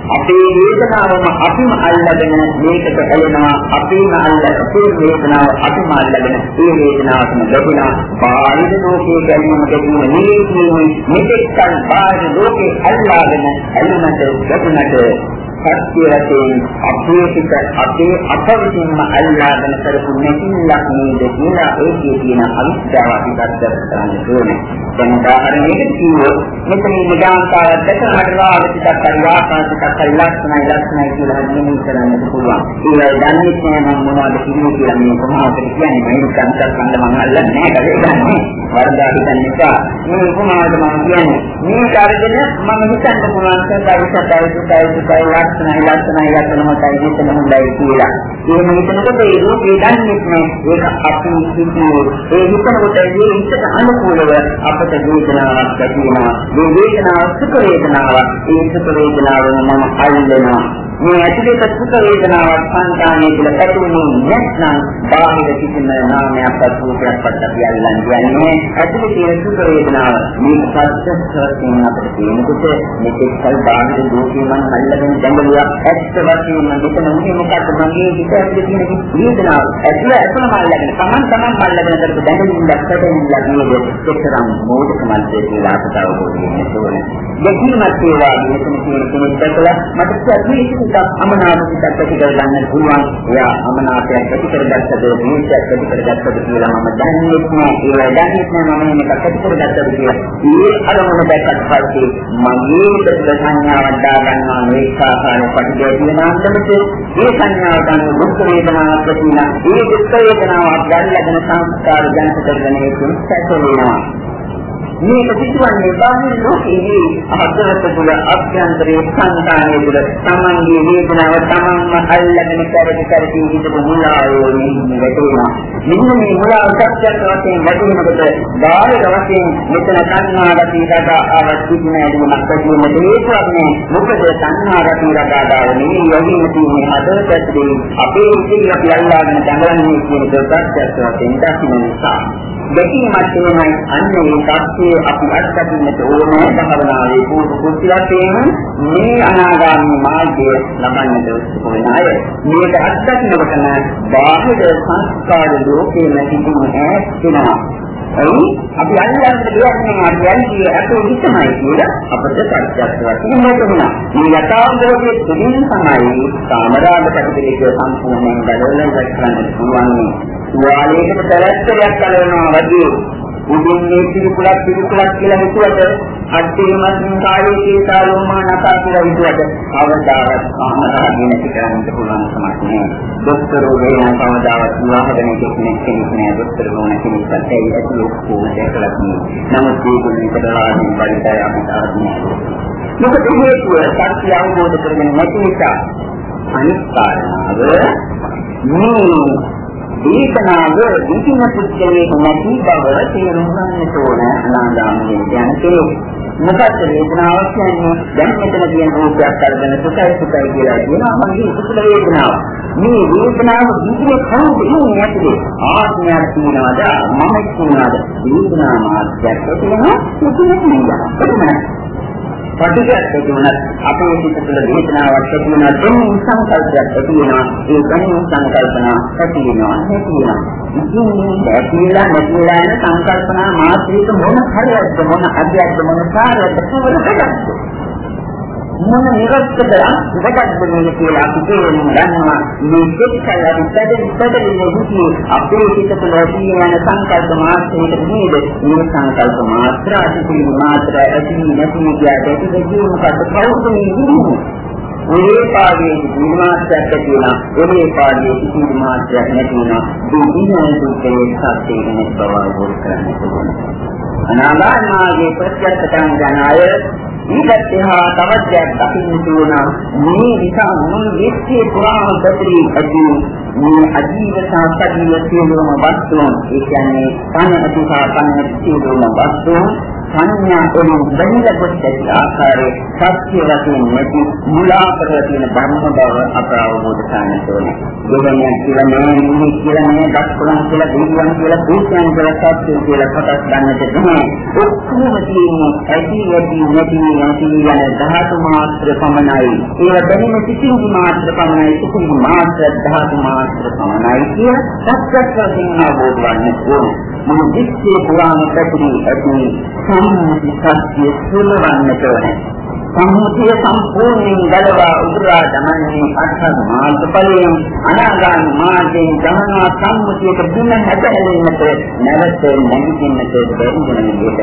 A: අපේ වේදනාවම අපිම අල්ලගෙන මේකට ඇලෙනවා අපේම අල්ල අපේ වේදනාව අපිම අල්ලගෙන ඒ වේදනාවටම ලැබුණා බාහිර ලෝකයේ ගැනීම ගැනීම නිවේදී මෙතෙක් කල බාහිර ලෝකේ අල්ලාගෙන ඇලුමට ලැබුණට සත්‍ය වශයෙන් අපේ පිට අපේ අපවිසින්ම අල්ලාගෙන කරපු නැතිලක් නේද කියලා ඒකේ තියෙන අවිද්‍යාව අපි දැක්කත් කරන්න ඕනේ. දැන් උදාහරණයකට කිව්වොත් මෙතන නිදාන්තාවක් දැකලා අවශ්‍යතාවක් පරිවාසාවක් ලක්ෂණයි ලක්ෂණයි කියලා හඳුන්වන්න කරන්නත් පුළුවන්. ඒක දන්නේ නැහැ මම මොනවද කියන්නේ කියලා මේ කොහොමද කියන්නේ මම කන්තර කන්න මම අල්ලන්නේ නැහැ කියලා. වරදා හිතන්න එපා. මේ කොහොමද මම කියන්නේ මේ කාර්යද මම හිතන්න පුළුවන් සංකල්පයි සුඛයි සුඛයි ලක්ෂණයි ලක්ෂණයි ලක්ෂණ මොකයි හිතන හොඳයි කියලා. එහෙම හිතනකොට ඒ රූපේ දන්නේ නැහැ. ඒක අපි හිතන්නේ ඒ හිතනකොට ඒ හිතට අනුකූලව අපට වේදනාවක් ඇති වෙනවා. මේ වේදනාව සුඛ වේදනාවක්. ඒ සුඛ වේදනාවම මම අල්ලනවා. මේ ඇතුළත සුඛ වේදනාවක් සංකාණය කියලා පැතුනේ නැත්නම් බාහිර කිසිම නාමයක් අත්ූපයක්වත් අපි අල්ලන්නේ කියන්නේ ඇතුළේ තියෙන සුඛ වේදනාව. මේ සත්‍යස්වයෙන් අපිට තියෙනකොට මේකත් කල් බාහිර ලෝකේ මම අල්ලගෙන දැඟලුවා. ඇත්ත වශයෙන්ම මෙතන උනේ මොකක්ද මගේ හිත ඇතුළේ තියෙන වේදනාව. ඇතුළේ ඇතුළම අල්ලගෙන තමන් තමන් අල්ලගෙන කරපු දැඟලින් දැක්කටින් ලැබුණේ එක්තරම් මෝඩකමක් කියලා අපට අවබෝධ වෙන්න ඕනේ. දෙකීමත් ඒවා මෙතන තියෙන කෙනෙක් දැකලා මට මේක සිතක් අමනාප සිතක් ඇති කරගන්න පුළුවන්. එයා අමනාපයක් ඇති කරගත්තද, මේකයක් ඇති කරගත්තද කියලා මම දන්නේ නැහැ. ඒවා දන්නේ නැහැ මම මේක ඇති කරගත්තද කියලා. මේ අරමුණ දැක්කට පස්සේ මගේ පිටත සංඥාවක් දා ගන්නවා මේක ආකාරයෙන් පටිඝය කියන අන්දමට මේ සංඥාව ගන්න දුක් වේදනාවක් තියෙනවා. ඒ දුක් වේදනාවක් දැල්ලාගෙන සංස්කාර ජනිත කරගෙන ඒක සැකලෙනවා. මේක පිටවන්නේ බාහිර ලෝකයේ අහතරත තුළ අභ්‍යන්තරයේ සංකාණය තුළ තමන්ගේ වේදනාව තමන්ම අල්ලගෙන කරටි කරටි හිතපු මුලාවෝ නින්නේ වැටෙනවා. මෙන්න මේ මුලාව සත්‍යයක් වශයෙන් වැටෙනකොට බාහිර වශයෙන් මෙතන සංඥාගති රටා අවස්ථිතින ඇලීමක් ඇතිවෙන හේතුවක් නේ. මොකද සංඥාගති රටාව නෙවෙයි යෝගීම තියෙන්නේ හතරතේ අපේ ඉතිරි අපි අල්ලාගෙන දඟලන්නේ කියන සත්‍යයක් වශයෙන් දකින්න නිසා. දැකීමත් එහෙමයි අන්න ඒ ත්‍ස්සේ අපි අත්දකින්නට ඕනේ භවනාවේ පූර්ව කුසලයෙන් මේ අනාගාමී මාර්ගය ලබන්නට උත්සුක අය මේක අත්දකින්නකොටම බාහිර සංස්කාර ලෝකයේ නැතිවම ඈත් වෙනවා එයි අපි අල්ලන්න දෙන්නේ අපි යන්නේ අපේ හිතමයි කියලා අපිට සත්‍යයක් වශයෙන් හිතුණා. මේ යථාර්ථයේ තුලින් තමයි කාමරාග පැතිරෙක සම්පූර්ණයෙන් බැලවලා ඉවත් කරන්න පුළුවන්. වාලයකට පැලැස්තරයක් කලනවා වගේ උදින් මේ පිළිකුලක් පිළිකුලක් කියලා හිතුවට අත්දීමත් කායේ කීතාලෝමා නසා කියලා හිතුවට අවදාවත් ආහාරයෙන් නැති කරන්න පුළුවන් සමත් නෑ. දොස්තර වේන කවදාවත් විවාහ වෙන කෙනෙක් කෙනෙක් නෑ දොස්තර වුණ කෙනෙක් ඇයි ඇති ඔක්කොම දැකලා තියෙන්නේ. නමුත් මේගොල්ලෝ කඩලාගෙන පරිසරය අපිට ආත්මය. මොකද හේතුව සත්‍ය අවබෝධ කරගෙන නැති නිසා අනිත් කාරණාව මේ දේශනාව විචින පුද්ගලයෙක් නැති බව තේරුම් ගන්නට ඕන අනාගාමී යන කෙනෙක්. මොකක්ද වේදනාව කියන්නේ? දැන් මෙතන තියෙන රූපයක් අරගෙන සුඛයි සුඛයි කියලා කියනවා මගේ උසුල වේදනාව. මේ වේදනාව විදිහේ කවුද ඉන්නේ ඇතුලේ? ආත්මයක් තියනවාද? මම තියනවාද? වේදනා මාත්‍යක් තියෙනවා. ඒක නෙමෙයි. පටිඝයක් ඇති වුණත් අපේ සිත තුළ වේදනාවක් ඇති වෙනවා. දෙන්නේ සංකල්පයක් ඇති වෙනවා. ඒ දැනීම සංකල්පනා ඇති වෙනවා. නැති වෙනවා. ඉතින් ඇතිලා නැතිලා යන සංකල්පනා මාත්‍රික මොන හරියක්ද මොන අධ්‍යයක්ද මොන කාර්යයක්ද කියලා මොන නිරස්තද ඉවකත් දෙන්නේ කියලා අපි තේරුම් ගන්නවා. මේ දෙකයි අපි පැදෙන පැදෙන්නේ හිතේ අපේ හිත තුළ තියෙන සංකල්ප මාත්‍රයක නේද? මේ සංකල්ප මාත්‍ර අතිපින මාත්‍ර ඇති නැති කියා දෙක දෙකකට කවුරුනේ ඉන්නේ ඔය පාඩේ නිමාත්‍යක් තියෙනවා ඔය පාඩේ කිසි මාත්‍යක් නැති වෙනවා දුකින් දුකේ සත්‍යයෙන් බව අවබෝධ කරගන්න ඕනේ අනාගාමයේ ප්‍රත්‍යක්ෂ කරන ජනාය ඊට එහා තවත් දෙයක් දකින්න තියෙනවා මේ නිසා මුළු විශ්වයේ පුරාම පැතිරී ඇති මේ අජීව සාසජීව සියලුම වස්තුන් ඒ කියන්නේ පණ ඇති සහ පණ නැති සියලුම වස්තුන් සංඥා වලින් බැහැලා කොට ඇති ආකාරයේ සත්‍ය වශයෙන් නැති මුලාකර තියෙන ධර්ම බව අප අවබෝධ කරගන්න ඕනේ. දෙවනිය කියලා නෑ නිදි කියලා නෑ දක්කොලන් කියලා දීවන් කියලා දීයන් කියලා සත්‍ය කියලා කොටස් ගන්නට බෑ. ඔක්කොම තියෙන්නේ ඇති වැඩි නැති නැති යන ධාතු මාත්‍ර පමණයි. ඒව දැනීම සිතින් මාත්‍ර පමණයි සිතින් මාත්‍ර ධාතු මාත්‍ර පමණයි කිය සත්‍ය වශයෙන් අවබෝධ වන්න ඕනේ. මොන විශ්ේ පුරාණ පැතිරී ඇති සම්මුති සත්‍ය සුලවන්නට ඕනේ. සම්මුතිය සම්පූර්ණයෙන් ගලවා උදුරා දමන්නේ අටහත් මාර්ගඵලයෙන් අනාගාමී මාර්ගයෙන් ගමනා සම්මුතියට දුන්න හැදෙන්නට නැවත නැගිටින්නට බැරිවෙන විදිහට.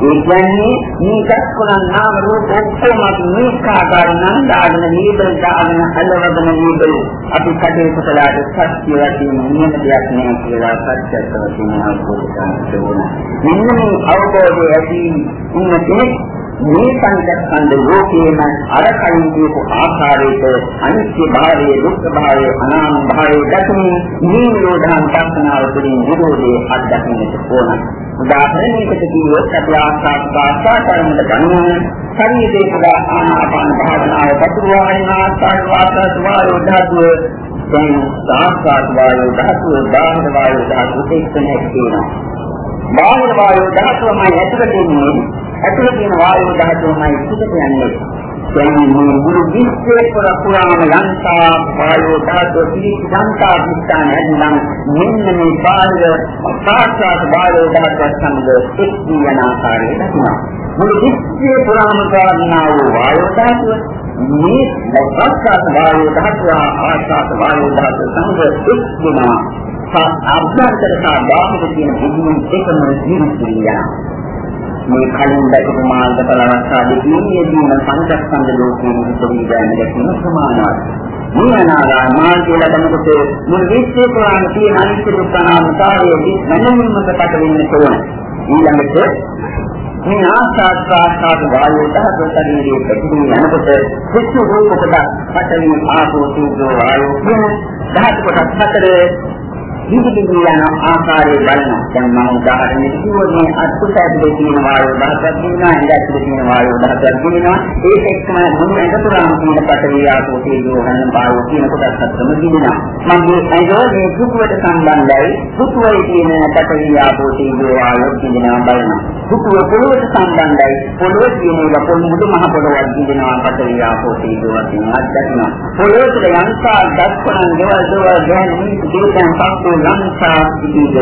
A: ඒ කියන්නේ මේ දක්වන නාම රූප ඔක්කොම මේකාකාරී නන්දාගෙන නීබල් දාගෙන අලවගෙන නීබල් අපි කටයුතු කළාට සත්‍ය වශයෙන් නියම දෙයක් නෑ කියලා සත්‍යත්ව වශයෙන් අවබෝධ කරගන්න ඕන. මෙන්න මේ අවබෝධය ඇති ඉන්න කෙනෙක් මේ පංචස්කන්ධ ලෝකයේම අර කලින් කියපු ආකාරයට අනිත්‍ය භාවය, දුක්ඛ භාවය, අනාත්ම භාවය දක්වමින් නිරෝධාන් පස්සනාව තුළින් නිරෝධය අත්දකින්නට ඕන. උදාහරණයකට කිව්වොත් අපි ආස්වාද ආස්වාදයන්ට ගන්න ශරීරයේ පුරා ආනාපාන භාවනාව පතුරවගෙන ආස්වාද වාසස් වායෝ ධාතුව දැන් ආස්වාද වායෝ ධාතුව බාහිර වායෝ ධාතුව එක්කනේ කියනවා. බාහිර වායෝ ධාතුවමයි ඇතුළට එන්නේ ඇතුළේ තියෙන වායු ධාතුවමයි පිටට යන්නේ. කියන්නේ මුළු විශ්වයේ පුරාම යන්තා වායු ධාතුව පිළිච්ච යන්තා විස්තන හැදනම් මෙන්න මේ බාහිර සාක්ෂාත් වායු ධාතුව සමග එක් වන ආකාරය දක්වනවා. මුළු විශ්වයේ පුරාම ගන්නා වූ වායු ධාතුව මේ සාක්ෂාත් වායු ධාතුව ආකාශ වායු ධාතුව සමග එක් වෙනවා. අභ්‍යන්තර සහ බාහිර කියන බුදුන් එකම ජීවිතය. මේ කලින් දැකපු මාර්ග බලවස්සා දෙකේදීම පංචස්කන්ධ ලෝකයේ විසඳී ගන්න දැකීම ප්‍රමාණවත්. මුලනාරා මාර්ගය ලැබෙනකොට මුල් විශ්වය පුරාණ තියෙන අනිත්‍ය දුක්ඛ නාමතාවයේදී මනමින්මකට වෙන්න ඕන. ඊළඟට මේ ආස්වාද ප්‍රාසාද වායු දහතු ශරීරයේ ප්‍රතිදී යනකොට සිත් රූප කොට පඨවි ආපෝ තේජෝ වායෝ කියන දහතු කොටස් හතරේ විවිධ යන ආකාරය බලන දැන් මම උදාහරණයක් කිව්වොත් මේ අත්පුතැද්දේ තියෙන වායු දහසක් දිනනවා ඇඟට තියෙන වායු දහසක් දිනනවා. ඒක එක්කම මොන ඇඟතුරාම තියෙන පටවිය ආපෝ තේජෝ හන වායු කියන කොටස් හතරම දිනනවා. මම මේ ඇඟ මේ සුඛවට සම්බන්ධයි. සුඛවේ තියෙන පටවිය ආපෝ තේජෝ වායු දිනනවා බලනවා. සුඛව පොළොවට සම්බන්ධයි. පොළොවේ තියෙන එක පොළොමුද මහ පොළොවක් දිනනවා පටවිය ආපෝ තේජෝ වශයෙන් අත්දකිනවා පොළොවට යන්තා දක්වන දේවල් දේවල් ගැන මේ දේශයන් පස්සේ ලංකා පිළිද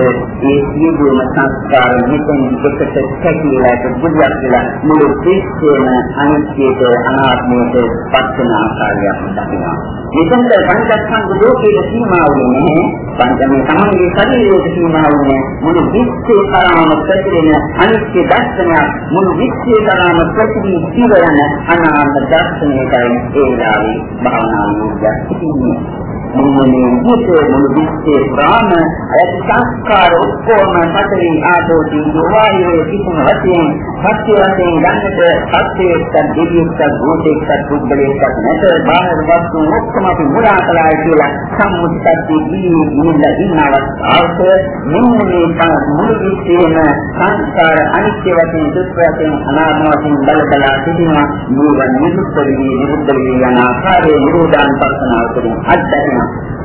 A: ඒ සියලුම සංස්කාර මෙතෙන් දෙකට කැකිලාට බුද්ධියක් කියලා මුළු විශ්වයම අනිත්‍යයට අනාත්මයට පත්වන ආකාරයක් දකිනවා. මෙතෙන්ද පංචස්කන්ධ ලෝකයේ සීමාවුනේ නැහැ. පංචමේ තමන්ගේ ශරීරයේ සීමාවුනේ මුළු විශ්වයේ කරාම ප්‍රතිරෙන අනිත්‍ය දර්ශනයක් මුළු විශ්වයේ කරාම ප්‍රතිදී ජීවන අනාත්ම දර්ශනයයි ඒ වෙලාවේ භාවනාවේ යන්නේ. මුන්නේ මුතේ මුළු විශ්වයේ ප්‍රාණ අයත් සංස්කාර ඔක්කොම පතරි ආදෝති වායුවේ කිසිම වශයෙන් සත්‍ය වශයෙන් ගන්නට සත්‍යයක දෙවියෙක් භූතයක පුද්ගලයෙක් නැත. බාහිර වස්තු ඔක්කොම අපි මුලා කළා කියලා සම්මුතිකත්වයේ දී නිල ඉන්නවත් ආවත මෙන්න මේ මුළු විශ්වයේම සංස්කාර අනිත්‍ය වශයෙන් දුක් වශයෙන් අනාත්ම වශයෙන් බල බලා සිටිනවා. මේ නිරුද්ධ වී නිරුද්ධ වී යන ආකාරයේ නිරෝධාන් පස්සනාව තුළින් අත්දැකීම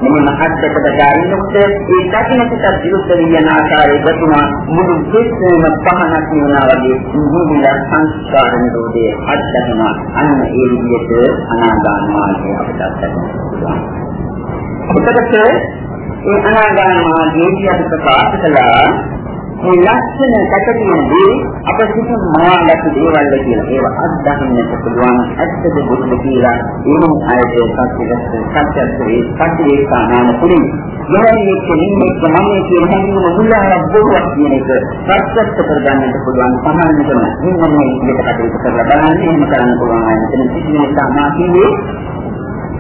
A: මෙන්න මහත්කමට ගාරිනොත් ඒ දකින්නට විරුද්ධ වී යන ආකාරයේ දතුනා මුළු විශ්වයේම පහනක් වෙනවා වගේ නිවිලා සංස්කාර නිරෝධය අත්දැකීම අන්න ඒ විදිහට අනාගාම මාර්ගය අපිට අත්දැකීම පුළුවන්. එතකොට ඒ අනාගාම මාර්ගයේදී අපි ප්‍රකාශ කළා මේ ලක්ෂණ කටකීමේදී අප සිත මානසික දේවල් කියලා. ඒවා අත්දකින්නට පුළුවන්. ඇත්තද බුද්ධ කියලා එනම් අයත සත්‍යගත සත්‍යස්ත්‍රේ සත්‍යේ කානාම පුරින් යෝනි කෙනින් මම කියන හැඟීම මුලාවක් බොහෝක් කියන එක ප්‍රත්‍යක්ෂ කරගන්නට පුළුවන් සමාන කරන මෙන්න මේ විදිහට කටයුතු කරලා බලන්න එහෙම කරන්න පුළුවන් අය මෙතන සිටින සමා කියන්නේ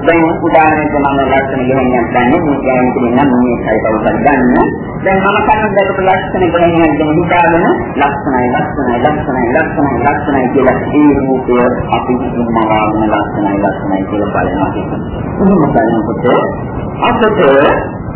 A: දැන් උදාහරණයක් මම ලක්ෂණ ගෙනියන්න ගන්නේ මේ කියන්නේ නම් මේකයි කවුරුත් ගන්න. දැන් මම කලින් දැකපු ලක්ෂණ ගෙනියන්න දෙන හිතාගෙන ලක්ෂණයි ලක්ෂණයි ලක්ෂණයි ලක්ෂණයි ලක්ෂණයි කියලා ඒ රූපය අපි මවාගෙන ලක්ෂණයි ලක්ෂණයි කියලා බලනවා කියන්නේ. එහෙම බලනකොට අපිට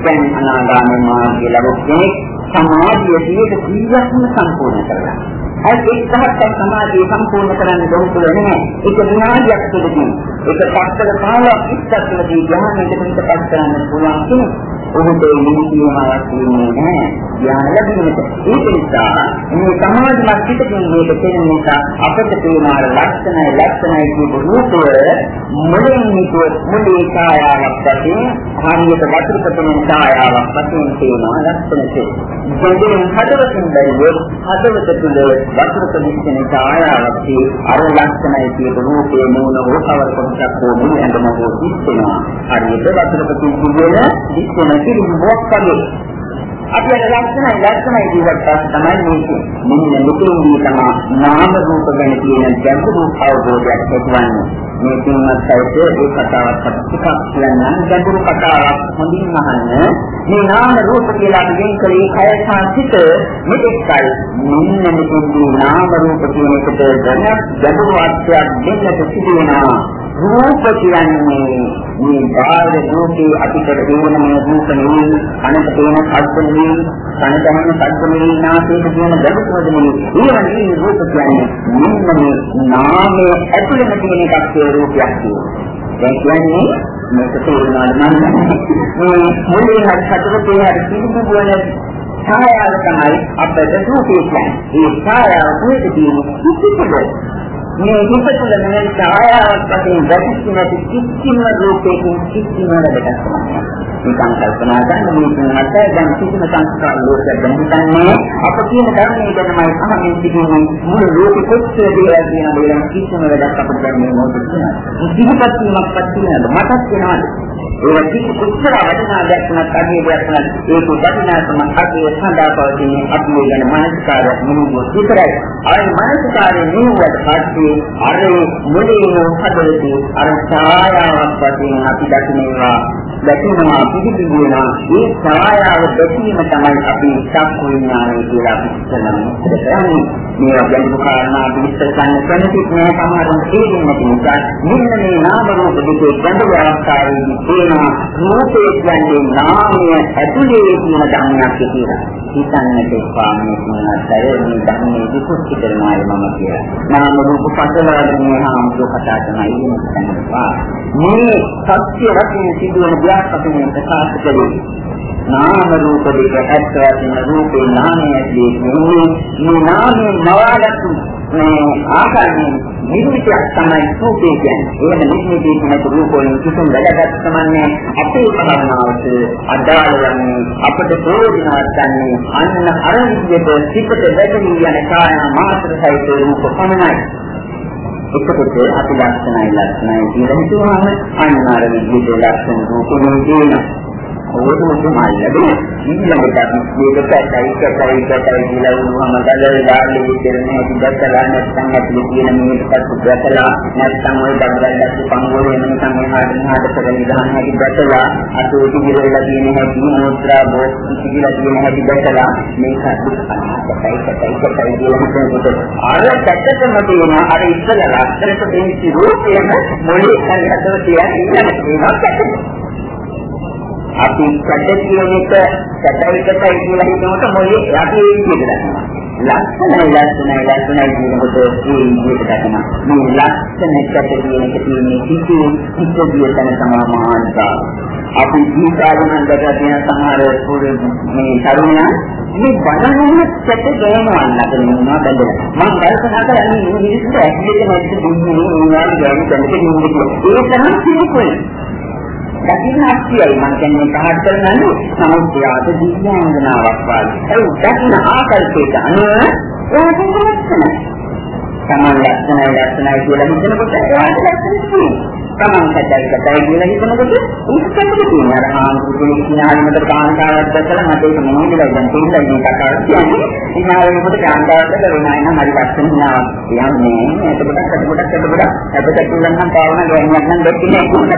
A: දැන් අනාගාමී මාර්ගය ලැබුණේ සමාධිය 100%ක්ම සම්පූර්ණ කරගන්න. අර එක්කහක් සමාධිය සම්පූර්ණ කරන්න දුරුතුල නැහැ. ඒක විනාඩියක් තුළදී ඒක පස්තර කාලයක් ඉස්සරහදී ධ්‍යානයට පිටපත් කරන්න පුළුවන් කෙනෙක්. ඔහුට නිමිතියම අවශ්‍ය නැහැ. ධ්‍යාන ලැබෙන්නට. ඒක නිසා මේ සමාධිමත් පිටකින් මේක තේරෙන නිසා අපිට තේමාර ලක්ෂණයි ලක්ෂණයි කියපු රූපය මුලින් නිකුත් මුලේ ඡායාවක් වශයෙන් හරියට වතුර පතන ඡායාවක් වශයෙන් තේනවා ලක්ෂණකේ. දෙවියන් හදවතින් බැලුවොත් හදවත තුළ වතුර ප්‍රදිෂ්ඨන ඡායාවක් අර ලක්ෂණයි කියපු රූපේ මූල හෝ කවර කොටසක් හෝ මුල ඇඳම හෝ දිස්සෙනවා. හරියට වතුර ප්‍රතිචාරය දිස්සෙන කිරිබොක් වගේ අපි අර ලක්ෂණයි ලක්ෂණයි කියවට පස්සේ තමයි මේක. මෙන්න මෙතනදී තමයි නාම රූප ගැන කියන ගැඹුරු අවබෝධයක් ඇතිවන්නේ. මේ තුන්වත් සයිතේ ඒ කතාවක් ටිකක් කියන්න ගැඹුරු කතාවක් හොඳින් අහන්න. මේ නාම රූප කියලා අපි වෙන් කලේ කය සහ සිත මෙතෙක්යි. මෙන්න මෙතනදී නාම රූප කියන එකට ගැඹුරු අර්ථයක් දෙන්නට සිදු වෙනවා. රූප කියන්නේ මේ බාහිර රූපේ අපිට දෙන මේ රූප නෙවෙයි අනන්ත තේන සත්‍ය නෙවෙයි කනදහන සත්‍ය නෙවෙයි නාසයට කියන ගැඹුරද නෙවෙයි ඊළඟ රූප කියන්නේ මෙන්න මේ නාමයේ ඇතුළත තියෙන එකක් ඒ රූපයක් කියන්නේ දැන් කියන්නේ මේක තේරුණාද මම මේ මුලින් හරි සතුටේ හරි කිසිදු ගුණ ඡායාව තමයි අපිට රූපේ කියන්නේ. ඒ ඡායාව කොහෙද තියෙන්නේ කිසිදු මේ හිත තුළ මෙන්න ඡායාවක් වශයෙන් වැටිච්ච නැති කිසිම රූපයකින් කිසිම වැඩක් නැහැ. නිකන් කල්පනා කරන මේ මත දැන් කිසිම සංස්කාර ලෝකයක් දැන් හිතන්නේ අප කියන ධර්මයේ ගැනමයි අහමින් සිටින්නේ මුළු ලෝකෙ කොච්චර දේවල් කියන බෝලන් කිසිම වැඩක් අපිට ගන්නේ මොකද කියලා. ඉතිපත් වීමක්වත් තියෙනවද මටත් වෙනවද? ඒ කිසි කොච්චර වටිනා දෙයක් නැත් අගේ දෙයක් නැත් ඒක වටිනාකම අගේ සඳහා පවතින අපි ගැන මානසිකාරයක් නෙමෙයි විතරයි. ආයි මානසිකාරයේ නෙමෙයිවට පස්සේ අර මුලින්ම හදලදී අර ඡායාවක් වශයෙන් අපි දකිනවා දැකීමා පිළිබිඹුනා ඒ ඡායාව දැකීම තමයි අපි චක්කු විඥානය කියලා අපි හිතනවා. මේ ගැඹුරු කාරණා විස්තර කරන්න කැමති නෑ සමහරවිට තේරෙන්නේ නැති නිසා මෙන්න මේ නාම රූප දෙකේ ගැඹුරු අවස්ථාවේදී තේනවා රූපේ කියන්නේ නාමය ඇතුලේ තියෙන ධර්මයක් කියලා. හිතන්නට එපා මේ මොනවාද මේ ධර්මයේ විකෘති කරනවායි මම කියලා. නාම රූප පසලවන්නේ හාමුදුර කතා කරන ඉන්නේ මේ සත්‍ය වශයෙන් සිදුවන දෙයක් අපි මේ ප්‍රකාශ කළේ. නාම රූප දෙක ඇත්ත වශයෙන් රූපේ නාමයේදී මේ මේ නාමයේ මවාගත්තු මේ ආකාරයෙන් නිර්මිතයක් තමයි රූපේ කියන්නේ. එහෙම නිර්මිතේ කියන රූපෝලින් කිසිම වැඩකට සමන්නේ අපේ භාවනාවට අදාළ වන්නේ අපට ප්‍රයෝජනවත් ගන්නේ අන්න අර විදිහට සිපට වැටෙන යන කායන මාත්‍ර සහිත රූප පමණයි. එතකොට අපි ලක්ෂණයි ලක්ෂණයි කියලා හිතුවාම අන්න අර විදිහට ලක්ෂණ රූපෙම තියෙනවා. ඕකම ලැබෙන ඊළඟට මේක පැත්තයි පැත්තයි පැත්තයි කියලා වුණාම ගලේ දාන්නේ ඉතිරනේ ඉඳලා නැත්නම් ඇතුලේ තියෙන මේකත් දැකලා නැත්නම් ওই දඟලලා පංගුවේ එන නැත්නම් එහාට මෙහාට කරගෙන ගහන හැටි දැකලා අතෝ ඉතිරිලා තියෙන හැටි මුත්‍රා බෝස් ඉතිරිලා තියෙන හැටි දැකලා මේක පැත්තයි පැත්තයි පැත්තයි කියලා හිතනකොට අර පැත්තටම තියෙන අර ඉස්සලා ලස්සනට දෙන්නේ රූපයම මොලේ හරියට තියන ඉන්න අපි සැට කියන එක සැටයි සැටයි කියලා හිතනකොට මොලේ අපි ඒ විදිහට ලක්ෂණයි ලක්ෂණයි ලක්ෂණයි කියනකොට ඒ විදිහට දකිනවා. මේ ලක්ෂණ සැට කියන එක තියෙන්නේ කිසිම කිසිදිය තන සමාමානතා. අපි ජීවිතාවන දැකලා තියෙන සමහර මේ තරුණයන් මේ බලන්න සැට ගෑනවන්න අපේ මොනවා බඳලා. මම කල්පනා කරන්නේ මේ මිනිස්සු ඇක්ටිවිටි නැති දුන්නේ මොනවාද ගෑනු දැනට ඉන්නේ කියලා. ඒ තරම් සිරිකොයි. දකින්න අක්තියයි මම කියන්නේ පහත් කරනන්නේ සමුද්‍රයාට දිව්‍යාංගනාවක් වගේ. ඒ දකින්න ආකල්පයට අනුව ඒක ලක්ෂණයි. සමාන ලක්ෂණයි ලක්ෂණයි කියලා හිතනකොට එයාට ලක්ෂණ තියෙනවා. තමන් කටයි කටයි කියලා හිතනකොට උත්සන්නක තියෙන අර ආන්තුකේ කිනාලෙකට කාන්තාවක් දැකලා මට ඒක මොනවද දැන් තේිලා මේ කතාව කියන්නේ. කිනාලෙකට කාන්තාවක් දැකලා නෑ හරි ලක්ෂණ නාවක් කියන්නේ එතකොට එතකොට එතකොට අපිට කියන්න පාවන ගෑනියක් නම් දෙන්නේ කොහොමද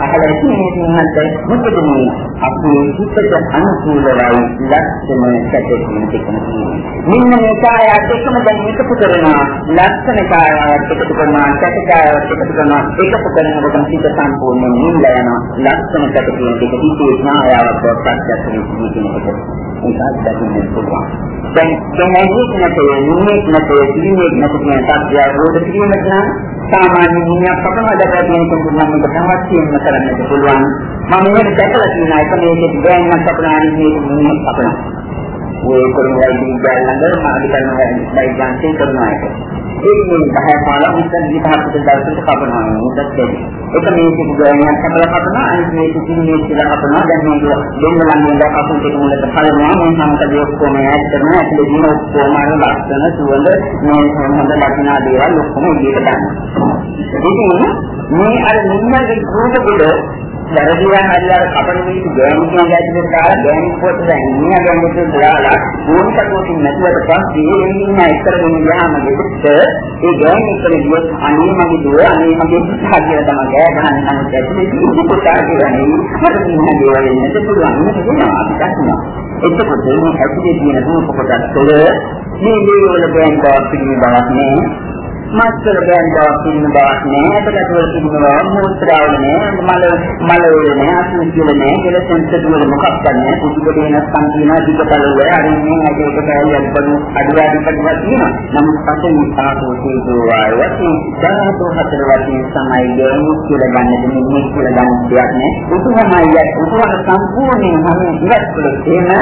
A: අහලා ඉන්නේ මොකද මේ අපේ හිතට අනුකූලවයි ලක්ෂණ කැටෙන්නේ තියෙන්නේ මෙන්න මේ කායයත් එක්කම දැන් එකතු කරනවා. ලක්ෂණ කායයත් එකතු කරනවා කැට කායයත් එකතු කරනවා එකතු කරනවා. කරනකොට හිත සම්පූර්ණයෙන් නිල්ලා යනවා. ලක්ෂණකට කියන දෙක හිතේ ඥායාවක් ප්‍රත්‍යක්ෂ වෙන්නේ කියනකොට ඒකත් දකින්න පුළුවන්. දැන් දැනෙන්නේ නැතේ නිමෙත් නැතේ පිළිමෙත් නැතේ කියන තාක්ෂය රෝධ කිරීමට නම් සාමාන්‍ය නියක් අපමණ දැකලා තියෙන කෙනෙකුට නම් මේක තමයි කියන්න කරන්නට පුළුවන්. මම මේක දැකලා තියෙන එක මේකේ දැනගන්න අපනාරි මේක නියක් අපනා. ඔය කරුණායි විද්‍යාලංග මාධ්‍යකරණ වෛද්‍යන්තේ කරනවා ඒක. ඒක මේ 10 පාලා මුත්තන් විපාකක දවසට කපනවා මුත්තත් දෙවි. ඒක මේ කිසි ගණනක් කපලා කපනවා අනිත් මේ කිසි මේ කියලා කපනවා දැන් මේක දෙන්න නම් නේද කපුන් දෙක මුලට කලනවා මේ සම්පතේ ඔක්කොම ඈඩ් කරනවා ඇතුලේ දින ඔක්කොම අර ලක්ෂණ සුවඳ මේ හොඳ ලක්ෂණ දේවල් ඔක්කොම එළියට දානවා. ඉතින් මේ අර නින්නගේ රූප ගොඩ වැරදිලා හරියට කපන මිනිස්සු ගෑනු කියන ගැටේ දාලා ගෑනු පොත දැන් ඉන්නේ ගෑනුට දාලා ඕනිකටෝකින් නැතුවට පස්සේ එන්නේ ඉතර දෙන්න ගියාම දෙකට ඒ ගෑනු ඉතර ගියොත් අනේ මගේ දුව අනේ මගේ පුතා කියලා තමයි ගෑ ගන්න නමුත් ඇතුලේ ඉන්න පුතා කියලා නෙවෙයි. මට ඉන්න දේවල් ඉන්නත් පුළුවන්? මේක වෙනවා අපි දන්නවා. එතකොට මේ ඇතුලේ තියෙන රූප කොටස් වල මේ දේවල් බෑන් බවක් පිළිබඳවක් නෑ මස්තර බෑන්ඩාවක් තියෙන බවක් නෑ. අපකට වල තිබුණා මූත්‍රාවල නෑ. මල මල වල නෑ. අසුචිවල නෑ. කියලා සෙන්සර් වල මොකක්ද නෑ කුඩු කොට වෙනස්කම් තියෙනවා. දිගටල වල අරින්නේ අදේක කාරියක් බඩු අඩුවාඩි කඩුවක් තියෙනවා. නමුත් පස්සේ ආපෝ තේජෝ වායවතින් ධනතු හතර වශයෙන් සමයි ගෑනු කියලා ගන්න දෙන්නේ. මේ කියලා ගන්න දෙයක් නෑ. උතුමයි උතුමන සම්පූර්ණයෙන් හැම ඉවත් කළේ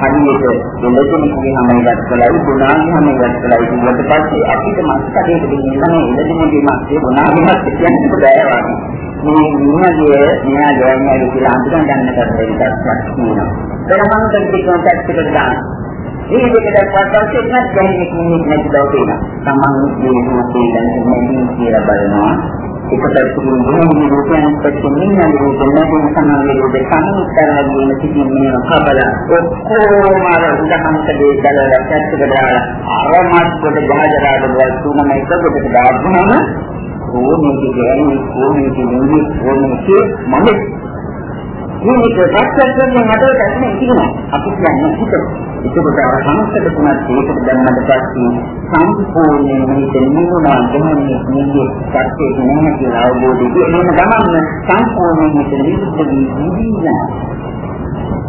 A: හරියට දෙලෙකෙනෙකුගේ හැම ඉවත් කළයි ගුණාගේ හැම ඉවත් කළයි ඊට පස්සේ අපිට මස්කඩේට දෙන්නේ තමයි එළදෙනගේ මස්කේ ගුණාගේ මස්කේ කියන්නේ බෑ වගේ. මේ නිහාගේ මෙයා ගෑන්නේ කියලා අඳුරන් ගන්න කරේ ඉස්සක් කියනවා. එතනම දෙකක් පැත්තකට දාන්න. මේ දෙකට පස්සෙත් නැත් ගැන්නේ කින්නේ නැති බව පේනවා. තමන් මේ මොකද දැනන්නේ කියලා බලනවා. එක පැත්තකින් මොනවද රූපයන් පැත්තකින් නියම රූපෙන් නැතිව සමාන රූපේ සම්මුතරාදීන සිටින මේ කබල ඔක්කොම අර උදාහරණයක් දෙකලා පැත්තකට දාලා ආරමත් කොට ගහජරාද වල තුනම එකකට දාගන්නම ඕනේ කියන්නේ ඕනේ කියන්නේ ඕනේ මම මේක දැක්කම මට දැනෙන්නේ ඉතිරිම අපි කියන්නේ හිතේ ඒකකට අර සංස්කෘත තුනක් ඒකට දැම්මට පස්සේ සම්පූර්ණයෙන් මේක නිමුණා ගමන්නේ නිගේ සත්‍යයේ නැහැ කියලා අවබෝධය එහෙම ගමන්න සම්පූර්ණයෙන් මේක නිරුද්ධ වී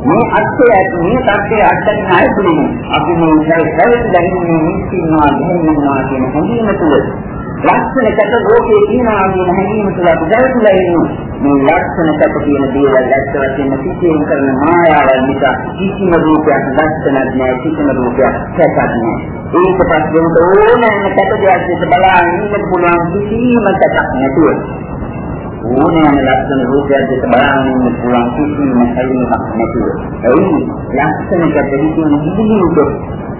A: මේ අත්‍යයට මේ සත්‍යය අත්‍යයට නැතුනේ අපි මේ ඉස්සරහට දැනෙන්නේ මිස්කින්නවා දෙන්නවා කියන හැඟීම තුළ. ලක්ෂණකට ලෝකේ තියනවා කියන හැඟීම තුළ අපි දැල්ලා ඉන්නවා. මේ ලක්ෂණකට තියෙන දේවල් ඇත්ත වශයෙන්ම සිද්ධියෙන් කරන මායාවල් නිසා කිසිම රූපයක් ලක්ෂණක් නැහැ කිසිම රූපයක් සැකක් නැහැ. ඒක පස්සේ ඕනෑම කැටදයක් දෙස බලාගෙන ඉන්න පුළුවන් කිසිම සැකක් නැතුව ඕනෑම ලක්ෂණ රූපයක් දෙස බලාගෙන ඉන්න පුළුවන් කිසිම හැඟීමක් නැතුව. එයි ලක්ෂණකට හිතෙන විදිහට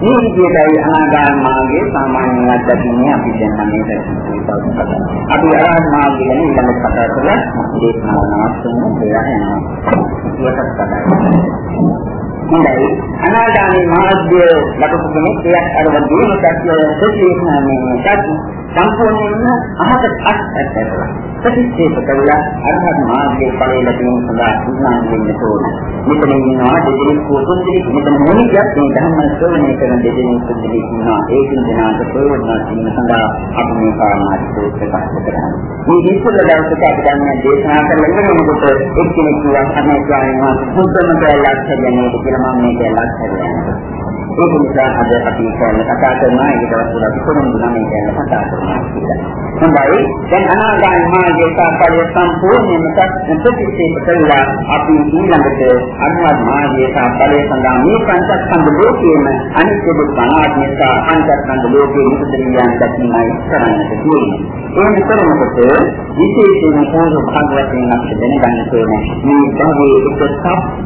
A: මේ විදිහටයි අනාගාම මාර්ගයේ සාමාන්‍ය අත්දැකීම අපි දැන් මේ අපි අරහත් මාර්ගය ගැන ඊළඟට කතා කරලා දේශනාව නවත්වමු කියලා යනවා. සුවසත් කරනවා. හොඳයි අනාගාමී මාර්ගය ලබපු කෙනෙක් එයක් අර වගේම සත්‍ය ප්‍රතිශේෂණය සම්පූර්ණයෙන්ම අහකට අත්හැරලා ප්‍රතික්ෂේප කරලා අරහත් මාර්ගයේ ඵලය ලැබීම සඳහා උත්සාහ වෙන්න ඕන. මෙතන ඉන්නවා දෙදෙනෙක් කුතුන්දිලි මෙතන මොනියක් මේ ධර්ම ශ්‍රවණය කරන දෙදෙනෙක් කුතුන්දිලි ඉන්නවා ඒ කින්දනාට ප්‍රයෝජන ගැනීම සඳහා අපි මේ කාරණා ප්‍රකාශ කරනවා. මේ විස්තර දවසට අපි දැන් දේශනා කරලා ඉන්නකොට එක්කෙනෙක් කියනවා අනේ ස්වාමීන් වහන්සේ සුද්ධම කියලා කියන්නේ කියලා මම මේක ලක්ෂණයක්. ඒක නිසා අද අපි කියන්නේ කතා කරනවා ඒ දවස්වල අපි කොහොමද නම් කියන්නේ කතා කරනවා කියලා. හොඳයි. දැන් අනාගාමී මාර්ගයේ සාපය සම්පූර්ණයෙන්ම ප්‍රතික්ෂේප කළා අපි ඊළඟට අනුමත මාර්ගයේ සාපය සඳහා මේ පංචස්කන්ධ ලෝකයේම අනිත්‍ය දුක්ඛ අනාත්ම නිසා පංචස්කන්ධ ලෝකයේ නිරුද්ධියන් දක්ිනයි කරන්නට තියෙන්නේ. ඒ නිතරමකොට විශේෂයෙන් පොදු භාගවතෙන් අපිට දැනගන්න ඕනේ මේ භවයේ එක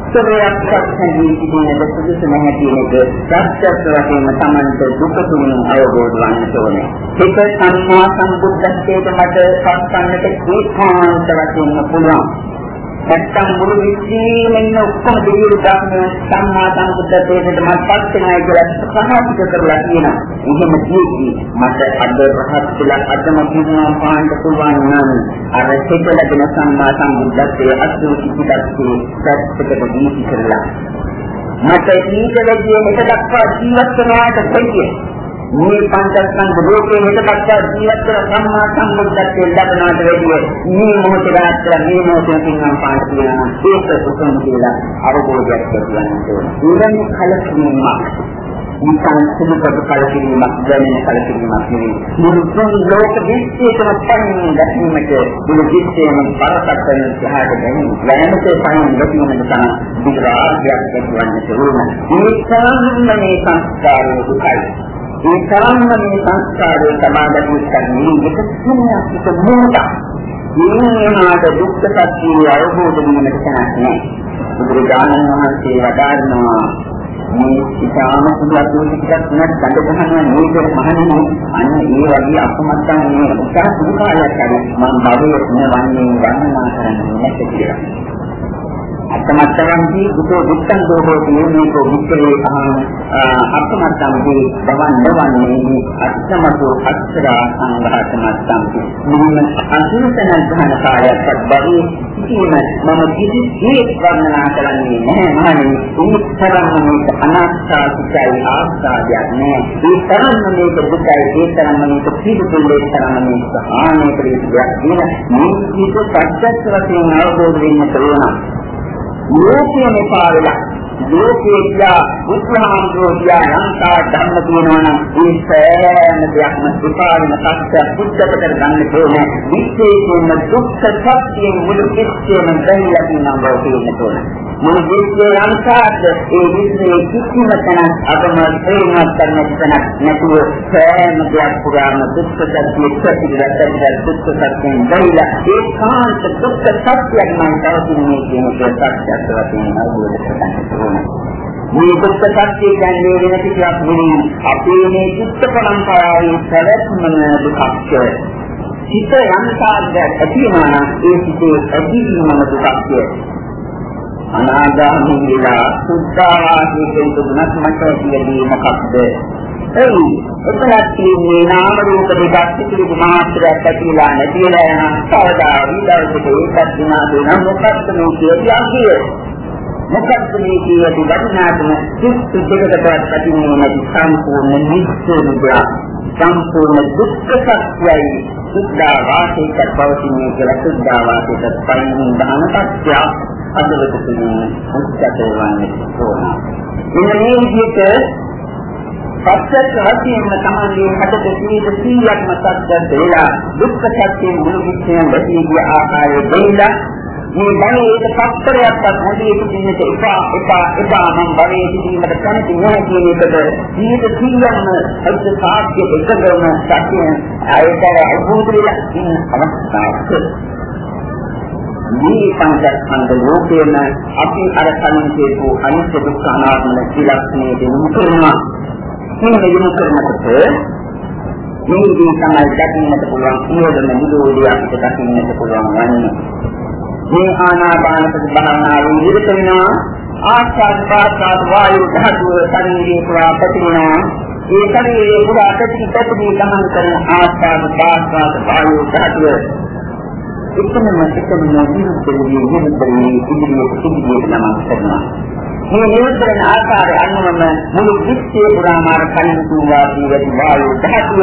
A: සත්‍යයක් සත්‍යයෙන් ඉදිරියට සුදුසු නැහැ කියන එක ප්‍රත්‍යක්ෂ වශයෙන්ම Tamanට දුක තුලින් අවබෝධ වන්නට ඕනේ. ඒක සම්මා සම්බුද්ධත්වයට මට පස්සන්නට ඒකාන්ත වශයෙන්ම පුළුවන්. නැත්තම් මුළු විශ්වයේම ඔක්කොම දෙවියෝ දාන සම්මා සම්බුද්ධත්වයට මට පස් වෙනයි කියලා සහතික කරලා කියනවා. එහෙම කිව්වි මට අද රහත් කියලා අදම කියනවා පාන්න පුළුවන් නම් අර හිත ලැබෙන සම්මා සම්බුද්ධත්වයේ අසුචි පිටස්සේ සත්‍යකට දීති කරලා මට ඊට වැඩිය මෙත දක්වා ජීවත් වෙනවාට දෙන්නේ. මේ පංචස්කන්ධ ලෝකයේ මෙත දක්වා ජීවත් වෙන සම්මා සම්බුද්ධත්වයෙන් ලැබෙනාට වැඩිය මේ මොහොතේ රාත්‍ර මේ මොහොතේ පින්නම් පාට කියනවා ඒක උතුම් කියලා අවබෝධයක් ඇති වෙනවා. ඊළඟ කලකිරීමක් නිකන් සුදුපත් කලකිරීමක් දැනෙන කලකිරීමක් නෙවෙයි. මුළු ලෝක විශ්වයටම පන්නේ දැකීමට මුළු විශ්වයම බරපතල කරන සහායට දැනෙන වැනමත පයින් දැකීමට තමයි විරාගයක් ඇතිවන්නට ඕන. මේ සාමාන්‍ය සංස්කාරයේ දුකයි. ඒ සාමාන්‍ය සංස්කාරයේ සමාදන් කරන්නේ එක සුන්නියක් මොහොතක්. මේනාට දුක්ඛ සත්‍යය අවබෝධ වීමට තැනක් නැහැ. බුදුරජාණන් වහන්සේ වදාරනවා මේ ඉතාම සුදු අතුරු ටිකක් නැත් ගඳ ගන්නවා නේද මහණෙනි අන්න ඒ වගේ අපමත්තන් මේ උත්සාහ සුදු කාලයක් හරි මම භවයේ වන්නේ වන්දනා කරන්නේ නැති කියලා අත්තමත්තන්දී බුදු දුක්ඛං දෝහෝ නියමෝ විච්චේ අහං අත්තමත්තන්දී බවන් නවන්නේ අත්තමතු අක්ෂරා සංඝාතමත්තන්ති මුලින්ම අසුරතන ගහන කායයක් බැරි කිසිම මම කිසි හේත් වර්ණනා කරන්නේ නැහැ. මහණෙනි මේ තරම්ම මේක අනාත්මාසිකයි ආස්වාදයක් නෑ. මේ තරම්ම මේක දුකයි ඒ තරම්ම මේක පිළිතුරු තරම්ම මේක ආනේ ප්‍රේතයක් කියන මේ කීක සත්‍යස්ස වශයෙන් අවබෝධ වෙන්න පුළුවන් ලෝකයේ මෙපා වෙලා ලෝකේ කියා බුද්ධහාමුදුරුවෝ කියා ලංකා ධර්ම කියනවා නම් මේ සෑම දෙයක්ම විපාරින සත්‍ය බුද්ධකට ගන්න ඕනේ. විශේෂයෙන්ම දුක්ඛ සත්‍යයෙන් මුළු කිච්චේම බැහැලා තියෙනවා බව කියන්න ඕනේ. මුළු විශ්වයේ අංශාත් ඒ විශ්වයේ කිසිම තැනක් අපම ප්‍රේමවත් කරන තැනක් නැතුව සෑම දෙයක් පුරාම දුක්ඛ සත්‍ය ප්‍රතිගත දුක්ඛ සත්‍යයෙන් බැහැලා ඒකාන්ත දුක්ඛ සත්‍යයක් නම් තවතින්නේ කියන එක සත්‍යයක් වශයෙන් අවබෝධ කරගන්න මේ දුක්ඛ සත්‍ය කියන්නේ වෙන කිසියක් නෙවෙයි. අපේ මේ චිත්ත පරම්පරාවේ පැවැත්මන දුක්ඛය. චිත්ත යන්තාද ඇතිවෙනා ඒ චිතේ ඇතිවීමන දුක්ඛය. අනාගාමී විලා සුද්ධාවාසයේ දුනක් මට කියදී මොකක්ද? එයි එතනක් තියෙන්නේ නාම රූප දෙකක් පිළිබඳ මාත්‍රයක් ඇතිලා නැතිලා යන කවදා විදර්ශක ඒකත් දිනා දෙන මොකක්ද මේ කියන්නේ මොකක්ද මේ කියති වටිනාකම සිත් දෙකකටවත් පැතිරෙන්නේ නැති සම්පූර්ණ නිස්සාරය සම්පූර්ණ දුක්ඛ සත්‍යයි. සුද්ධා වාසයක පවතින්නේ කියලා සුද්ධා වාසයක පරිණින් දාන සත්‍ය අදලට තුනේ උච්චත වන්නේ ඕන. ඉන්න මේ විදිහට සත්‍ය රහසියෙන්ම තමයි හදට සීල සීලක්ම සත්‍ය දෙලා දුක්ඛ සත්‍යයෙන් මුළු විශ්වයම වැටී ගිය ආකාරය දෙලා මේ භවයේ පස්තරයක්වත් හොඳේ සිටින්නට එපා එපා එපා නම් භවයේ සිටීමට කැමති නැහැ කියන එකද ජීවිත සියල්ලම අද සාක්ෂි එකගම සත්‍ය ආයතන අභූත වෙලා ඉන්න අවස්ථාවක්. මේ පංචස්කන්ධ ලෝකේම අපි අර කලින් කියපු අනිත්‍ය දුක්ඛ අනාත්ම ලක්ෂණයේ දෙනු කරනවා. මේ දෙනු කරනකොට මේකේ තමයි දකින්නට පුළුවන් සියලුම නිරෝධය අපිට දකින්නට පුළුවන් වන්නේ. මේ ආනාපාන සති භාවනාවේ නිරත වෙනවා. ආස්වාද ප්‍රාස්වාද වායු ධාතුව ශරීරේ පුරා පැතිරෙනවා. ඒ ශරීරේ පුරා පැතිරි පැතිරි ගමන් කරන ආස්වාද ප්‍රාස්වාද වායු ධාතුව එකම එකම නිරුද්ධ වෙන්නේ නිරුද්ධ වෙන්නේ ඉදිරියට ඉදිරියට නමස් කරනවා. මේ නිරුද්ධ වෙන ආකාරය අනුවම මුළු විශ්වය පුරාම අර කලින් තුවා වී වායු ධාතුව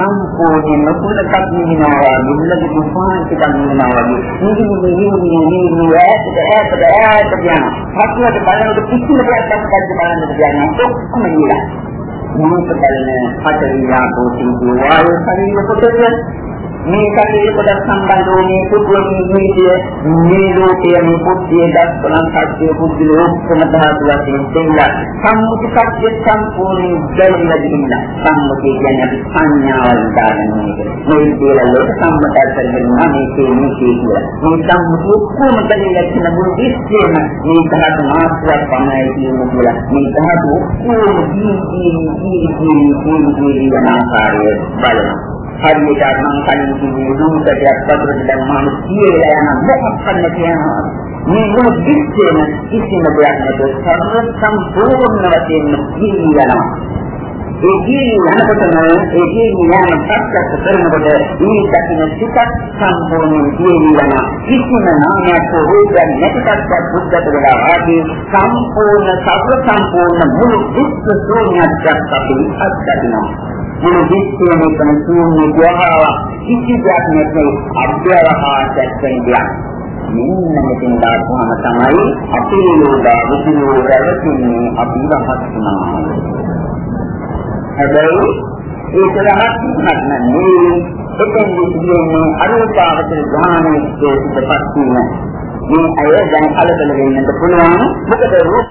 A: සම්පූර්ණයෙන්ම කුලකක් නිනවා මුල්ලක දුපාන්තිකක් නිනවා වගේ. නිදි නිදි නිදි නිදි ඈතට ඈතට ඈතට යන පස්සට බලනකොට කිසිම දෙයක් දැක්කත් බලන්නට කියන්නේ ඔක්කොම නිලා මොනවද බලන්නේ? හතරියා පොතේ වායු ශරීර කොටස. මේ ශරීර කොටස් සම්බන්ධ වූ පුද්ගලයන් නිවිදිය මේ ලෝකයේ මේ පුද්ගලයේ දස්කලන් සත්‍ය පුද්ගලෝ ඔක්කොම ධාතු වශයෙන් දෙන්න සම්මුති සත්‍ය සම්පූර්ණ දෙන්න දෙන්න සම්මුති කියන්නේ අපි සංඥාවල් දාගෙන මේ කියලා ලෝක සම්මතය කරගෙනවා මේකේ මේකේ කියලා මේ සම්මුති ඔක්කොම දෙන්න කියන මුළු විශ්වයම මේ ධාතු මාත්‍රයක් පමණයි කියන කියලා මේ ධාතු ඔක්කොම ජීවි ජීවි ජීවි ජීවි යන ආකාරය බලනවා හරියට මම කලින් කිව්වේ දුන්නටයක් වතුරට දැම්මම කියලා යන මොකක් කරන්න කියනවා? මේ මොන දිස්සෙම කිසිම දෙයක් නැතුව සර්ව සම්පූර්ණ වශයෙන් ජීවිතනවා ඒ ජීවි යනකොටම ඒ ජීවි යන ප්‍රත්‍යක්ෂ කරනකොට මේ දකින්න සිතක් සම්පූර්ණ ජීවි යන කිසිම නාමයක් රූපයක් නැතිකත් බුද්ධත වෙලා ආදී සම්පූර්ණ සර්ව සම්පූර්ණ මුළු විශ්ව ශූන්‍යත්වයක් අපි අත්දකිනවා. මුළු විශ්වයම තම ශූන්‍ය ගෝහාව කිසි දෙයක් නැති අභ්‍යවකාශයක් වෙනවා මෙන්න මෙතන දාපුවම තමයි අපේ යෝගා විසිනෝ රැවටෙන්නේ අපි රහත් වුණා. හැබැයි ඒක රහත් වුණත් නෙමෙයි එතෙන් කියන්නේ අරූපාවචර ඥානයේ පිටපත් වීම. මේ අය දැන් කලබල වෙන්නත් පුළුවන්. මොකද